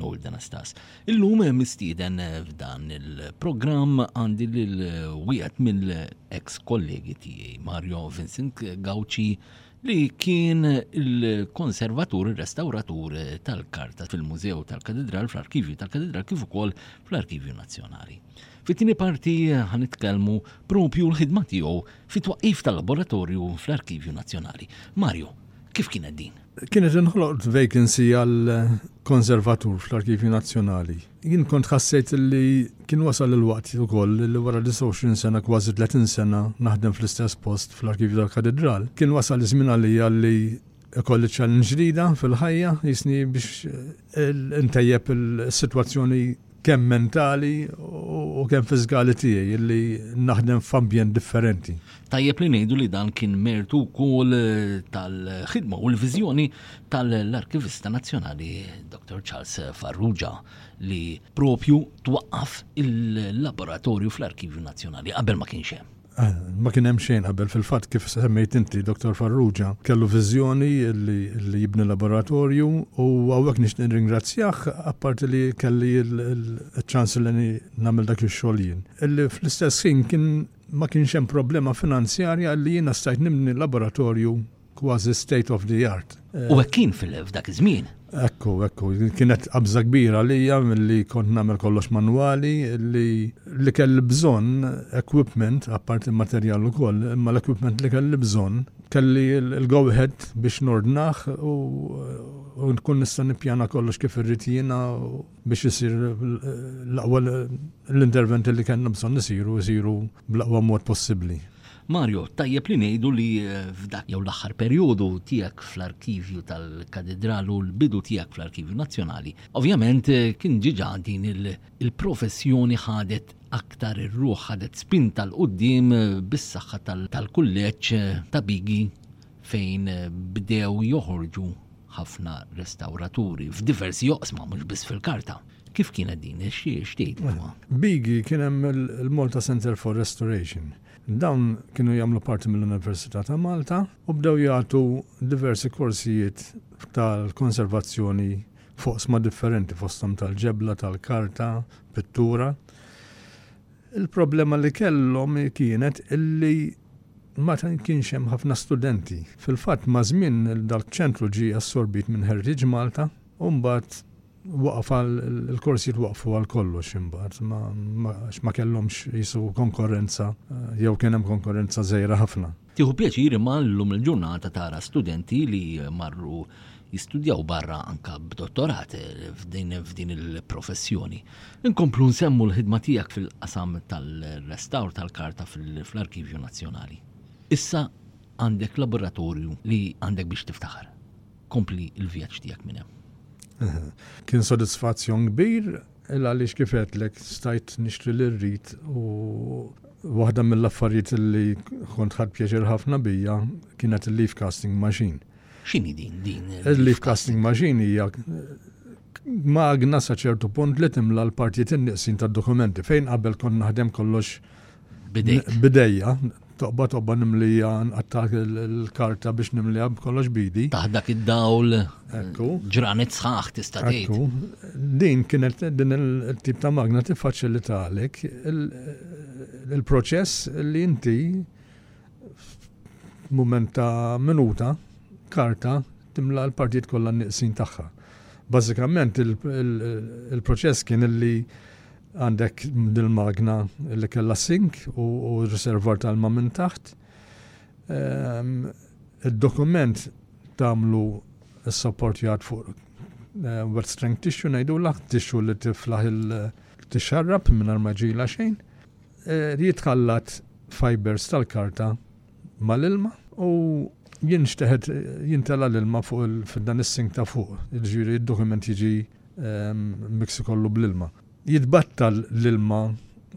Noel Danastas. Illum mistieden f'dan il-programm għandi lil wieħed mill-ex kollegi tiegħi Mario Vincent Gauci li kien il-konservatur, il-restauratur tal-karta fil-Mużew tal-Katedral, fl-Arkivju tal-Katedral kif ukoll fl-Arkivju Nazzjonali. Fit-tieni parti ħanitkellmu propju l-ħidma tiegħu fit-twaqqif tal-laboratorju fl-Arkivju Nazzjonali. Mario, kif kienet din? Kienet inħloqt vacancy għal konservatur fl-Arkivju Nazzjonali. Jien kont ħassejt li kien wasal il-waqt ukoll li wara 29 sena kważi 30 sena naħdem fl-istess post fl-Arkivju tal-Katidral, kien wasal iż-żmien għalija li jkolli challenge ġdida fil-ħajja, qisni biex intejjeb is-sitwazzjoni. kemm mentali u kemm fiżkali tiegħi illi naħdem f'ambjent differenti. Tajjeb li ngħidu li dan kien mertu wkoll tal-ħidma u l-viżjoni tal-Arkivista Nazzjonali Dr. Charles Farrugia li propju twaqqaf il-laboratorju fl-Arkivju Nazzjonali qabel ma kienx hemm. Ma kien hemm xejn qabel. Fil-fatt kif semmejt inti, Dottor Farrugia kellu viżjoni li jibni laboratorju u hawnhekk nixtieq nirringrazzjah apparti li kelli l-ċans li nagħmel dak ix-xogħol jien. Illi fl-istess ħin kien ma kienx hemm problema finanzjarja li jiena stajt nibni laboratorju kważi state of the art. U hekk kien f'dak iż-żmien. Ekku, ekku, kienet qabża kbira għalija milli kont nagħmel kollox manwali li li kelli bżonn equipment, apparti l-materjal ukoll, imma l-equipment li kelli bżonn kelli l-go ahead biex nordnah u u nkun nista' nippjana kollox kif irrid jiena biex isir l-aqwa l-interventi li kellna bżonn isiru isiru bl-aqwa mod possibbli. Mario, tajjeb li ngħidu li f'dak jew l-aħħar perjodu tiegħek fl-Arkivju tal-Katidral u l-bidu tiegħek fl-Arkivju Nazzjonali, ovvjament kien diġà din il-professjoni ħadet aktar ir-ruħ, ħadet spinta 'l quddiem bis-saħħa tal-Kulleġġ ta' Bigi fejn bdew joħorġu ħafna restawraturi f'diversi oqsma mhux biss fil-karta. Kif kienet din? X'tgħidli dwar? Bigi kien hemm il-Malta Centre for Restoration. Dawn kienu jagħmlu parti mill-Università ta' Malta u bdew jagħtu diversi korsijiet tal-konservazzjoni f'oqsma differenti fosthom tal-ġebla, tal-karta, pittura. Il-problema li kellhom hi kienet illi ma kienx hemm ħafna studenti. Fil-fatt maż-żmien dal-ċentru ġie assorbit minn Heritage Malta u mbagħad Waqaf għal il-korsijiet waqfu għal kollox imbagħad għax ma kellhomx qisu konkorrenza jew kien hemm konkorrenza żgħira ħafna. Tieħu pjaċir imma llum il-ġurnata tara studenti li marru jistudjaw barra anke b'dottorat f'din il-professjoni. Inkomplu nsemmu l-ħidma tiegħek fil-qasam tal-restawr tal-karta fl-Arkivju Nazzjonali. Issa għandek laboratorju li għandek biex tiftaħar. kompli l-vjaġġ tiegħek minn hemm. Kien sodisfazzjon kbir il għaliex kifet lek stajt nixtri li rrit u waħda mill-affarijiet li kont ħad pjaċir ħafna bija kienet il-leaf casting machine. X'inhi din din? Il-leaf casting machine hija magna sa ċertu punt li timla l-partijiet inniqsin tad-dokumenti fejn qabel kont naħdem kollox bidejk. Bidejja, toqba toqba nimlija nqattak il-karta biex nimlija b'kollox bidi. Taħdak id-dawl. Ekku. Ġranet sħaħ tista' tgħid. Din kienet din il-tip ta' magna tiffaċilitalek il-proċess li inti mument ta' minuta karta timla l-partijiet kollha n-niqsin tagħha. Bażikament il-proċess kien li Għandek dil-magna li kellha sink u r-riservar tal-ma minn taħt. Ehm, id-dokument tagħmlu s-supportjat fuq eh, wet strength tissue ngħidu l tissue li tiflaħ il-tixarrab minn ma ġila xejn. Eh, jitħallat fibers tal-karta mal-ilma u jinxteħet jintela l-ilma fuq il-dan is-sink ta' fuq, ġiri id-dokument jiġi miksi kollu bl-ilma. Jitbattal l-ilma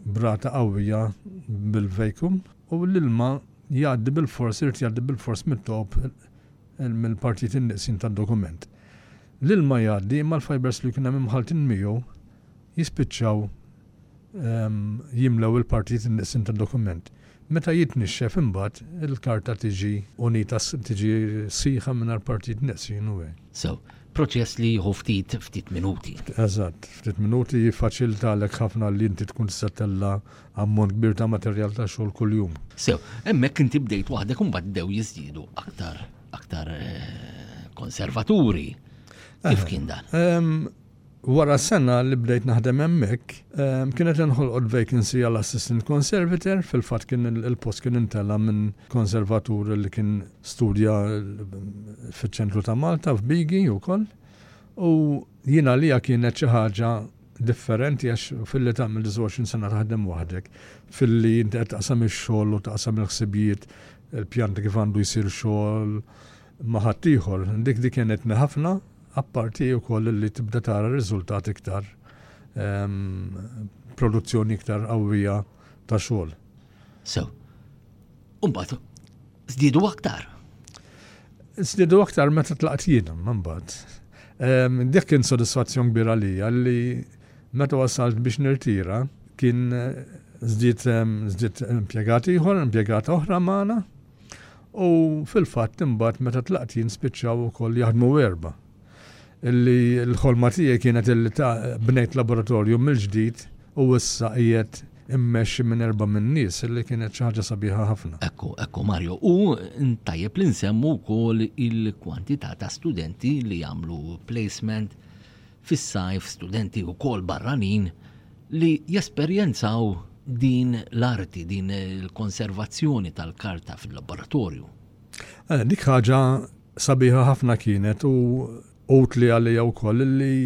b'rata qawwija bil-vacuum u l-ilma jgħaddi bilfors, irid jgħaddi bilfors mit-top mill-partijiet in-nieqsin tad-dokument. L-ilma jgħaddi imma l-fibers li jkun hemm imħalltin miegħu jispiċċaw jimlew il-partijiet in-neqsin tad-dokument. Meta jitnixxef imbagħad, il-karta tiġi unita tiġi sħiħa mingħajr partijiet neqsin u. Sew. Proċess li jieħu ftit ftit minuti. Eżatt. Ftit minuti jiffaċilitalek ħafna li inti tkun tista' tella' ammont kbir ta' materjal ta' xogħol kuljum. Sew. Hemmhekk inti bdejt waħdek u mbagħad bdew jiżdiedu aktar aktar konservaturi. Kif kien dan? Wara sena li bdejt naħdem hemmhekk, kienet inħolqot vacancy għal assistant conservator, fil-fatt kien il-post kien intela' minn konservatur li kien studja fiċ-ċentru ta' Malta, f'Bigi wkoll, u jien għalija kienet xi ħaġa differenti għax filli tagħmel 29 sena taħdem waħdek, filli inti qed taqsam ix-xogħol u taqsam il-ħsibijiet, il-pjan ta' kif għandu jsir xogħol, ma' ħaddieħor, dik dik għenetni ħafna apparti wkoll li tibda tara riżultat iktar produzzjoni iktar qawwija ta' xogħol. So, mbagħad żdiedu aktar. Żdiedu aktar meta tlaqt jiena mbagħad. Dik kien sodisfazzjon kbira lija li meta wasalt biex nirtira kien żdied impjegat ieħor, impjegata oħra magħna. U fil-fatt imbagħad meta tlaqt jien spiċċaw ukoll jaħdmu erba. Illi l-ħolma tiegħi kienet illi ta' bnejt laboratorju mill-ġdid u issa qiegħed immexxi minn erba' minn nies illi kienet xi ħaġa sabiħa ħafna. Ekku, ekku Mario, u tajjeb li nsemmu wkoll il-kwantità ta' studenti li jagħmlu placement fis-sajf studenti wkoll barranin li jesperjenzaw din l-arti, din il-konservazzjoni tal-karta fil-laboratorju. Eh, dik ħaġa sabiħa ħafna kienet u utli għalija wkoll li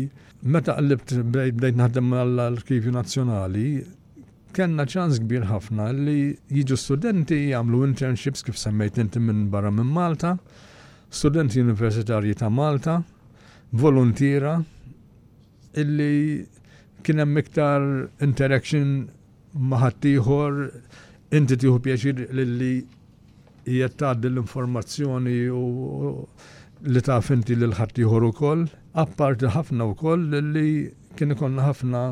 meta qlibt bdejt naħdem mal-Arkivju Nazzjonali kellna ċans kbir ħafna li jiġu studenti jagħmlu internships kif semmejt inti minn barra minn Malta, studenti universitarji ta' Malta, voluntiera illi kien hemm iktar interaction ma' ħaddieħor inti tieħu pjaċir lilli hija tgħaddi l-informazzjoni u li taf inti lil ħaddieħor ukoll. Apparti ħafna wkoll li kien ikollna ħafna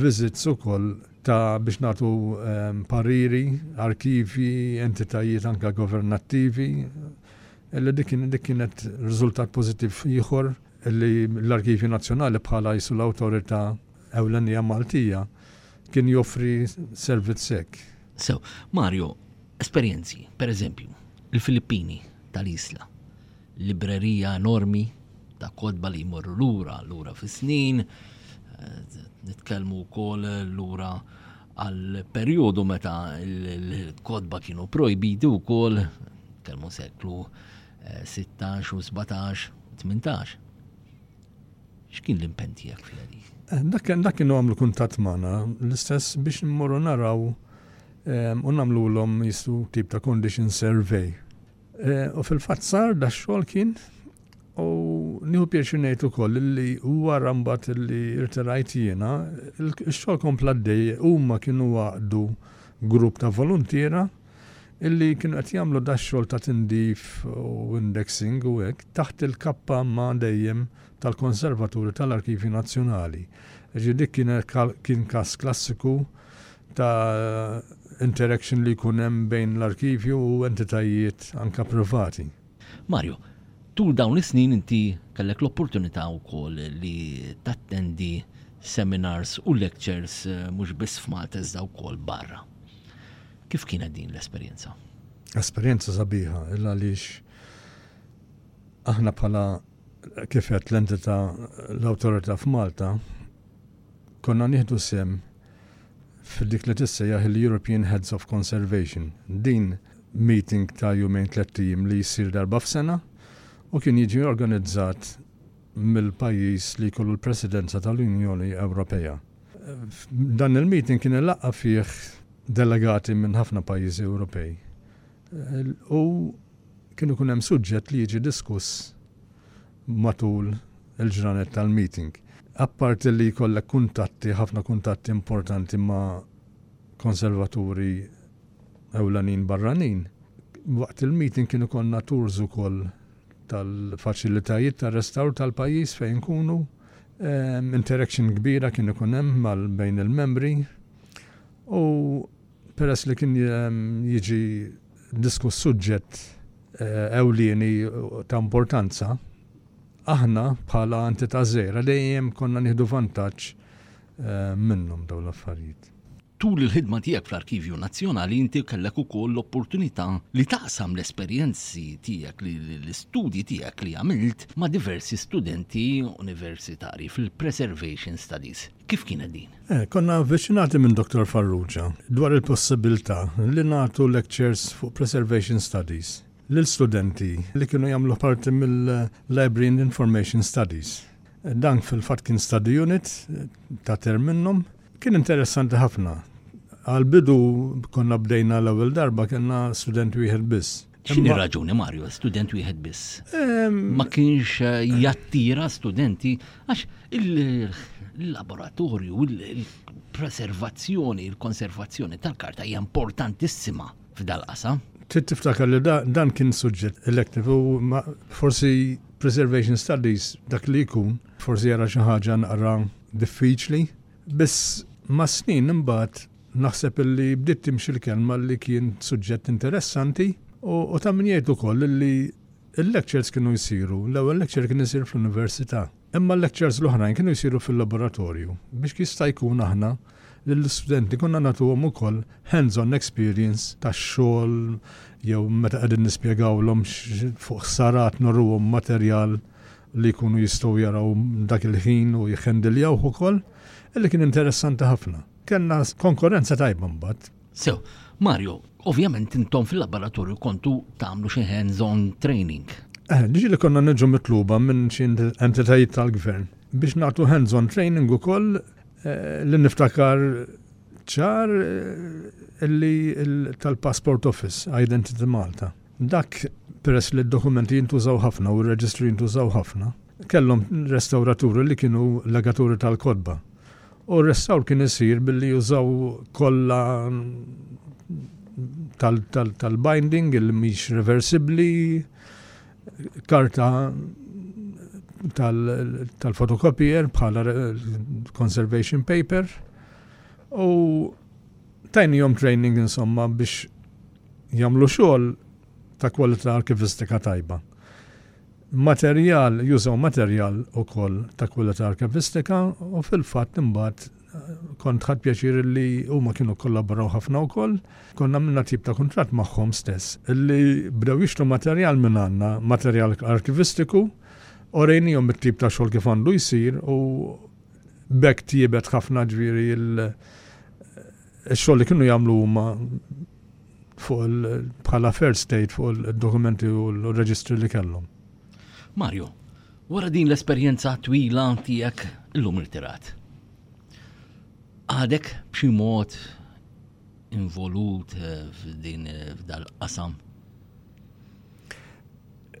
visits ukoll ta' biex nagħtu ehm, pariri, arkivji, entitajiet anka governattivi, Illi dik kienet riżultat pożittiv ieħor illi l-Arkivju Nazzjonali bħala qisu l-awtorità ewlenija Maltija kien joffri servizz hekk. Sew. Mario, esperjenzi, per eżempju, il-Filippini tal-Isla, librerija enormi ta' kotba li jmorru lura, lura fis-snin, nitkellmu wkoll lura għall-perjodu meta l-kotba kienu projbiti wkoll kelmu seklu 16 u 17, 18. X'kien l-impenn tiegħek fl-għedi? Dak kienu għamlu kuntatt magħna l-istess biex mmorru naraw u nagħmlulhom jisu tip ta' condition survey. Eh, u fil-fatt sar da xogħol kien u nieħu pjaċi ngħid ukoll li wara mbagħad li rtirajt jiena, ix-xogħol kompla dej huma kienu għaqdu grupp ta' voluntiera illi kienu qed jagħmlu da xogħol ta' tindif u indexing u hekk taħt il-kappa ma' dejjem tal-Konservaturi tal-Arkivji Nazzjonali. Ġi dik kien kas klassiku ta' interaction li jkun hemm bejn l-arkivju u entitajiet anke privati. Mario, tul dawn is-snin inti kellek l-opportunità wkoll li tattendi seminars u lectures mhux biss f'Malta iżda wkoll barra. Kif kienet din l-esperjenza? Esperjenza sabiħa, il-għaliex aħna bħala kif għedt l-entità l-awtorità f'Malta, konna nieħdu sehem f'dik li tissejjaħ il-European Heads of Conservation. Din meeting ta' jumejn tlett ijiem li jsir darba f'sena u kien jiġi organizzat mill-pajjiż li jkollu l-Presidenza tal-Unjoni Ewropea. Dan il-meeting kien ilaqqa' fih delegati minn ħafna pajjiżi Ewropej U kien ikun hemm suġġett li jiġi diskuss matul il-ġranet tal-meeting. Apparti li jkollek kuntatti, ħafna kuntatti importanti ma' konservaturi ewlenin barranin, waqt il-meeting kien ikollna tours ukoll tal-faċilitajiet tar-restawr tal-pajjiż fejn inkunu. Interaction kbira kien ikun hemm bejn il-membri u Peress li kien jiġi diskuss suġġett ewlieni ta' importanza, aħna bħala entità żgħira dejjem konna nieħdu vantaġġ minnhom dawn l-affarijiet. Tul il-ħidma tiegħek fl-Arkivju Nazzjonali inti kellek ukoll l-opportunità li taqsam l-esperjenzi tiegħek li l-istudji tiegħek li għamilt ma' diversi studenti universitarji fil-Preservation Studies. Kif kienet din? Eh, konna avviċinati minn Dr. Farrugia dwar il-possibilità li nagħtu lectures fuq preservation studies l-studenti li kienu jagħmlu parti mill-Library and Information Studies. Dan fil-fatt kien study unit ta' term minnhom. Kien interessanti ħafna. Għal-bidu konna bdejna l-ewwel darba kellna student wieħed biss. X'inhi raġuni Mario, student wieħed biss? Ma kienx eh, jattira studenti għax il-laboratorju, il-preservazzjoni, il-konservazzjoni tal-karta hija importantissima f'dal-qasam. Trid tiftakar li dan kien suġġett elective u forsi preservation studies dak li jkun forsi jara xi ħaġa naqra diffiċli, biss ma' snin imbagħad Naħseb illi bdiet timxi l-kelma li kien suġġett interessanti u ta' min jgħid ukoll illi l-lectures kienu jsiru, l-ewwel lecture kien isir fl-Università, imma l-lectures l-oħrajn kienu jsiru fil-laboratorju biex jista' jkun aħna lill-istudenti konna nagħtuhom ukoll hands on experience tax-xogħol jew meta qegħdin nispjegawlhom fuq ħsarat nurruhom materjal li jkunu jistgħu jaraw dak il-ħin u jikkendiljawh ukoll, illi kien interessanti ħafna. Kellna konkurrenza tajba mbagħad. Sew, Mario, ovvjament intom fil-laboratorju kontu tagħmlu xi hands-on training. Eh, ġi li konna niġu mitluba minn xi entitajiet tal-gvern biex nagħtu hands-on training ukoll eh, li niftakar ċar eh, li tal-Passport Office, Identity Malta. Dak peress li d-dokumenti jintużaw ħafna u r-reġistri jintużaw ħafna, kellhom restauraturi li kienu legaturi tal-kodba. U r-restawr kien isir billi jużaw kollha tal-binding tal, tal, li mhix reversibbli, karta tal-fotokopier bħala conservation paper u tajnijom training insomma biex jamlu xogħol ta' kwalità arkivistika tajba. Materjal, jużaw materjal ukoll ta' kwalità arkivistika u fil-fatt imbagħad kont ħadt pjaċir li huma kienu kollaboraw ħafna wkoll. Konna għamilna tip ta' kuntratt magħhom stess li bdew jixtru materjal minn għandna, materjal arkivistiku, u rejnihom it-tip ta' xogħol kif għandu jsir u b'hekk tjiebet ħafna ġifieri il-xogħol li kienu jagħmlu huma fuq il bħala fair state fuq il-dokumenti u l-reġistri li kellhom. Mario, wara din l-esperjenza twila tiegħek illum irtirat. Għadek b'xi mod involut eh, f'din eh, f'dal-qasam?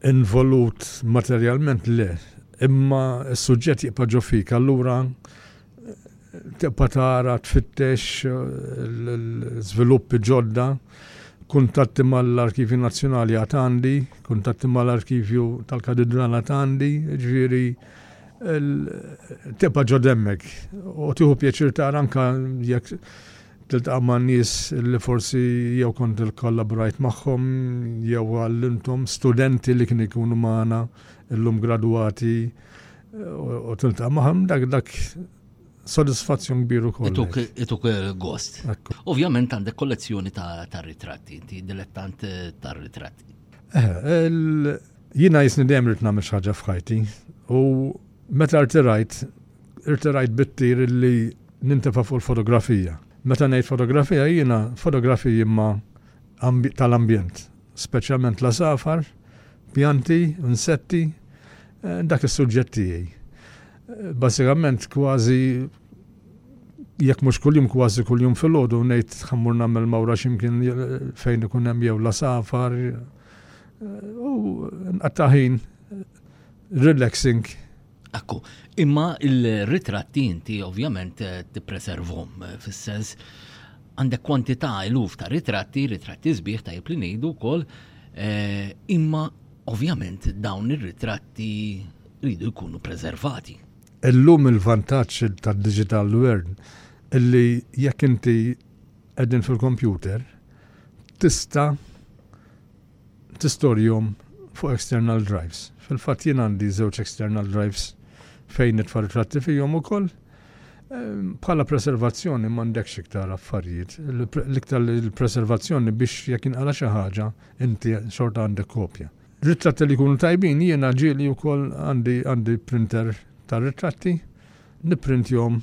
Involut materjalment le, imma s-suġġett jibqa' ġo fik, allura tibqa' tara tfittex l-żviluppi ġodda, kuntatti mal-Arkivju Nazzjonali għad għandi, kuntatti mal-Arkivju tal-Katedral għad għandi, ġifieri tibqa' ġodemmek u tieħu pjaċir tara anka jekk tiltaqa' ma' nies li forsi jew kont il-kollaborajt magħhom jew għallimtom studenti li kien ikunu magħna illum gradwati U tilta' maħam dak dak sodisfazzjon kbir ukoll. Ituk ituk eh, gost. Ovvjament għandek kollezzjoni ta' ritratti, inti dilettant eh, ta' ritratti. Eh, Jina jisni dejjem rrid nagħmel ħaġa f'ħajti u meta rtirajt rtirajt bittir li nintefa' fuq il-fotografija. Meta ngħid fotografija jiena fotografiji imma tal-ambjent. speċjalment l-għasafar, pjanti, insetti, dak is-suġġett tiegħi. Bażikament kważi jekk mhux kuljum kważi kuljum filgħodu ngħid ħammur nagħmel mawra x'imkien fejn ikun hemm jew l-għasafar u nqattaħin relaxing Akku, imma il-ritratti inti ovvjament eh, tippreservom eh, fis-sens għandek kwantità iluf ta' ritratti, ritratti sbieħ ta' li ngħidu wkoll, eh, imma ovvjament dawn ir-ritratti rridu jkunu preservati. Illum il-vantaġġ tad-digital world illi jekk inti qegħdin fil-kompjuter tista' tistorjhom fuq external drives. Fil-fatt jien għandi żewġ external drives fejn nitfa' ritratti fihom ukoll. Bħala preservazzjoni m'għandekx iktar affarijiet. L-iktar li l-preservazzjoni biex jekk jinqala' xi ħaġa inti xorta għandek kopja. Ritratti li jkunu tajbin jiena ġieli wkoll għandi għandi printer tar-ritratti, nipprintjhom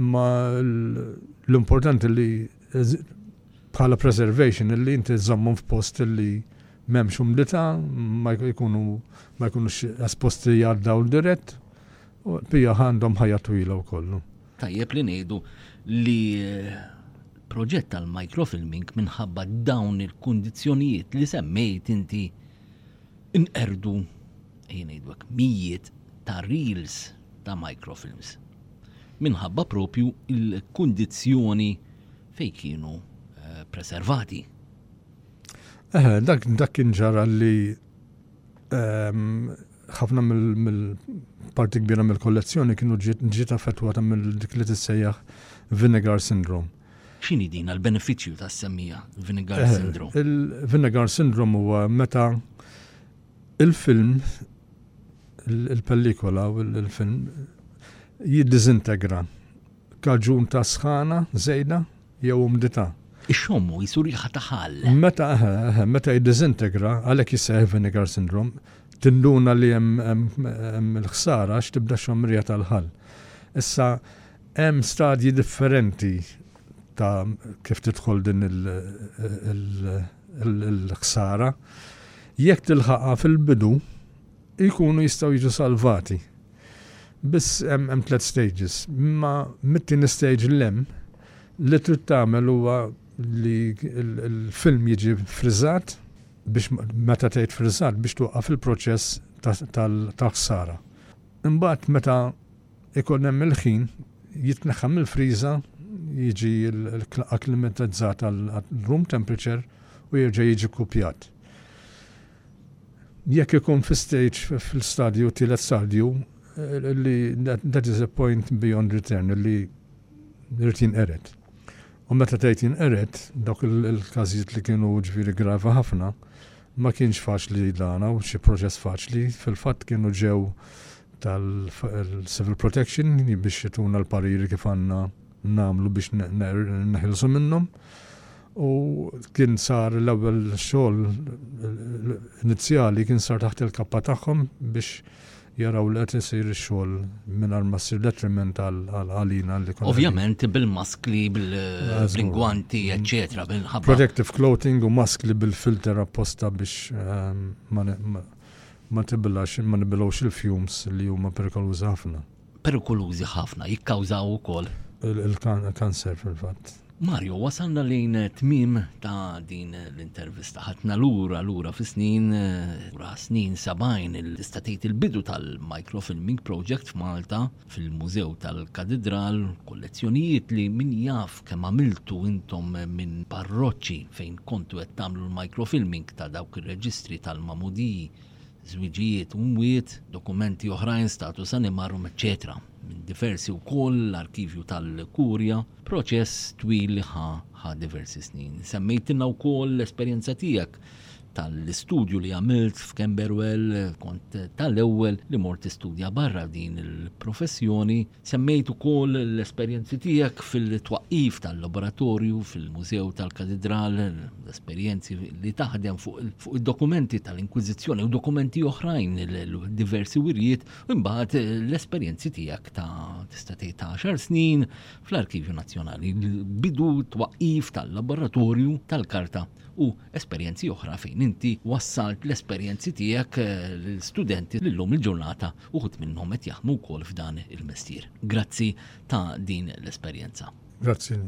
imma l-importanti li bħala preservation illi inti żżommhom f'post illi m'hemmx umdità, ma jkunu ma jkunux esposti għad-dawl dirett, u pija għandhom ħajja twila wkoll. Tajjeb li ngħidu li proġett tal-microfilming minħabba dawn il-kundizzjonijiet li semmejt inti inqerdu ħin ngħidu hekk, mijiet ta' reels ta' microfilms minħabba proprju l-kundizzjoni fejn kienu preservati. Eħe, dak dak kien ġara li ħafna mill parti kbira mill-kollezzjoni kienu ġiet affettwata mill dik li tissejjaħ vinegar syndrome. X'inhi din għall-benefiċċju tas-semmija vinegar syndrome? Il-vinegar syndrome huwa meta Il-film, il-pellikola u l-film jiddiżintegra kaġun ta' sħana żejda jew umdità. Ix-xommu jisur il-ħataħal. Meta eh, eh, meta jiddiżintegra għalhekk jisseħ vinegar syndrome, tinduna li hemm il-ħsara għax tibda xomrija tal-ħal. Issa hemm stadji differenti ta' kif tidħol din l-ħsara, jekk tilħaqha fil-bidu, jkunu jistgħu jiġu salvati. Biss hemm tliet stages, imma mit-tieni stage l-lem li trid tagħmel huwa li l-film jiġi frizzat biex meta tgħid frizzat biex tuqqa fil-proċess ta' ħsara. Imbagħad meta Ikun hemm il-ħin, jitneħħa mill-friża, jiġi akklimatizzat għal room temperature u jerġa' jiġi kkupjat. Jekk ikun fi stage fil-stadju tielet stadju li that is a point beyond return li jrid jinqered. U meta tgħid jinqered, dawk il-każijiet li kienu ġifieri gravi ħafna, Ma kienx faċli dan hawn xi proċess faċli. Fil-fatt kienu ġew tal-Civil Protection biex jituna l-pariri kif għandna nagħmlu biex neħilsu minnhom. U kien sar l-ewwel xogħol inizjali kien sar taħt il-kappa tagħhom biex jaraw li qed isir ix-xogħol mingħajr ma ssir detriment għalina li konna. Ovvjament bil-maskli, bil-gwanti, eċċetera, bil-ħabba. Protective clothing u maskli bil-filter apposta biex ehm, ma tibilax, ma nibilgħux il-fumes li huma perikolużi ħafna. Perikolużi ħafna, jikkawżaw ukoll. Il-kanser fil-fatt. Mario, wasalna lejn tmiem ta' din l-intervista. Ħadna lura lura fis-snin, ra snin sabajn il tista' tgħid il-bidu tal-microfilming project f'Malta, fil-Mużew tal-Katidral, kollezzjonijiet li min jaf kemm għamiltu intom minn parroċċi fejn kontu qed tagħmlu l-microfilming ta' dawk ir-reġistri tal-Magħmudiji, żwiġijiet u mwiet, dokumenti oħrajn, status animarum, eċċetera Minn diversi wkoll l-arkivju tal-Kurja, proċess twil li ħa ħa diversi snin. Semmejtilna wkoll l-esperjenza tiegħek tal-istudju li għamilt f'Camberwell, kont tal-ewwel li mort istudja barra din il-professjoni, Semmejt ukoll l-esperjenzi tiegħek fil-twaqqif tal-laboratorju fil-Mużew tal-Katidral, l-esperjenzi li taħdem fuq id-dokumenti tal-Inkwiżizzjoni u dokumenti oħrajn diversi wirjiet, u mbagħad l-esperjenzi tiegħek ta' tista' tgħid ta' xar snin fl-Arkivju Nazzjonali, bidu twaqqif tal-laboratorju tal-karta u esperjenzi oħra fejn inti wassalt l-esperjenzi tiegħek l-studenti l-lum il-ġurnata Uħud minnhom qed jaħdmu wkoll f'dan il-mestier. Grazzi ta' din l-esperjenza. Grazzi.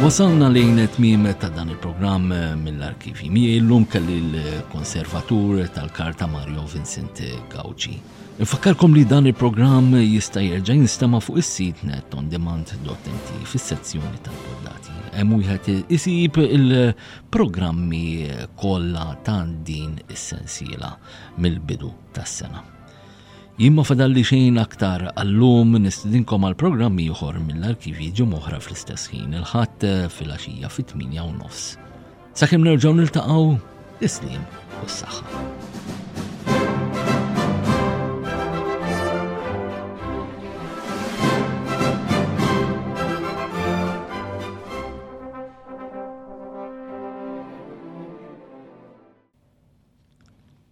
Wasalna lejn tmiem ta' dan il-programm eh, mill-arkivi. Mi illum kelli l-konservatur tal-karta Mario Vincent Gauci. Infakkarkom li dan il-programm jista' jerġa' jinstema' fuq is-sit netondemand.mt fis-sezzjoni tal-poddati. Hemm wieħed isib il-programmi kollha ta' din is-sensiela mill-bidu. tas-sena. Jien ma fadalli xejn aktar għallum nistidinkom għal programm ieħor mill-arkivji ġemoħra fl-istess ħin il-ħadd eh, fil-għaxija fit-8 u nofs. Sakemm nerġgħu niltaqgħu, islim u s-saħħa.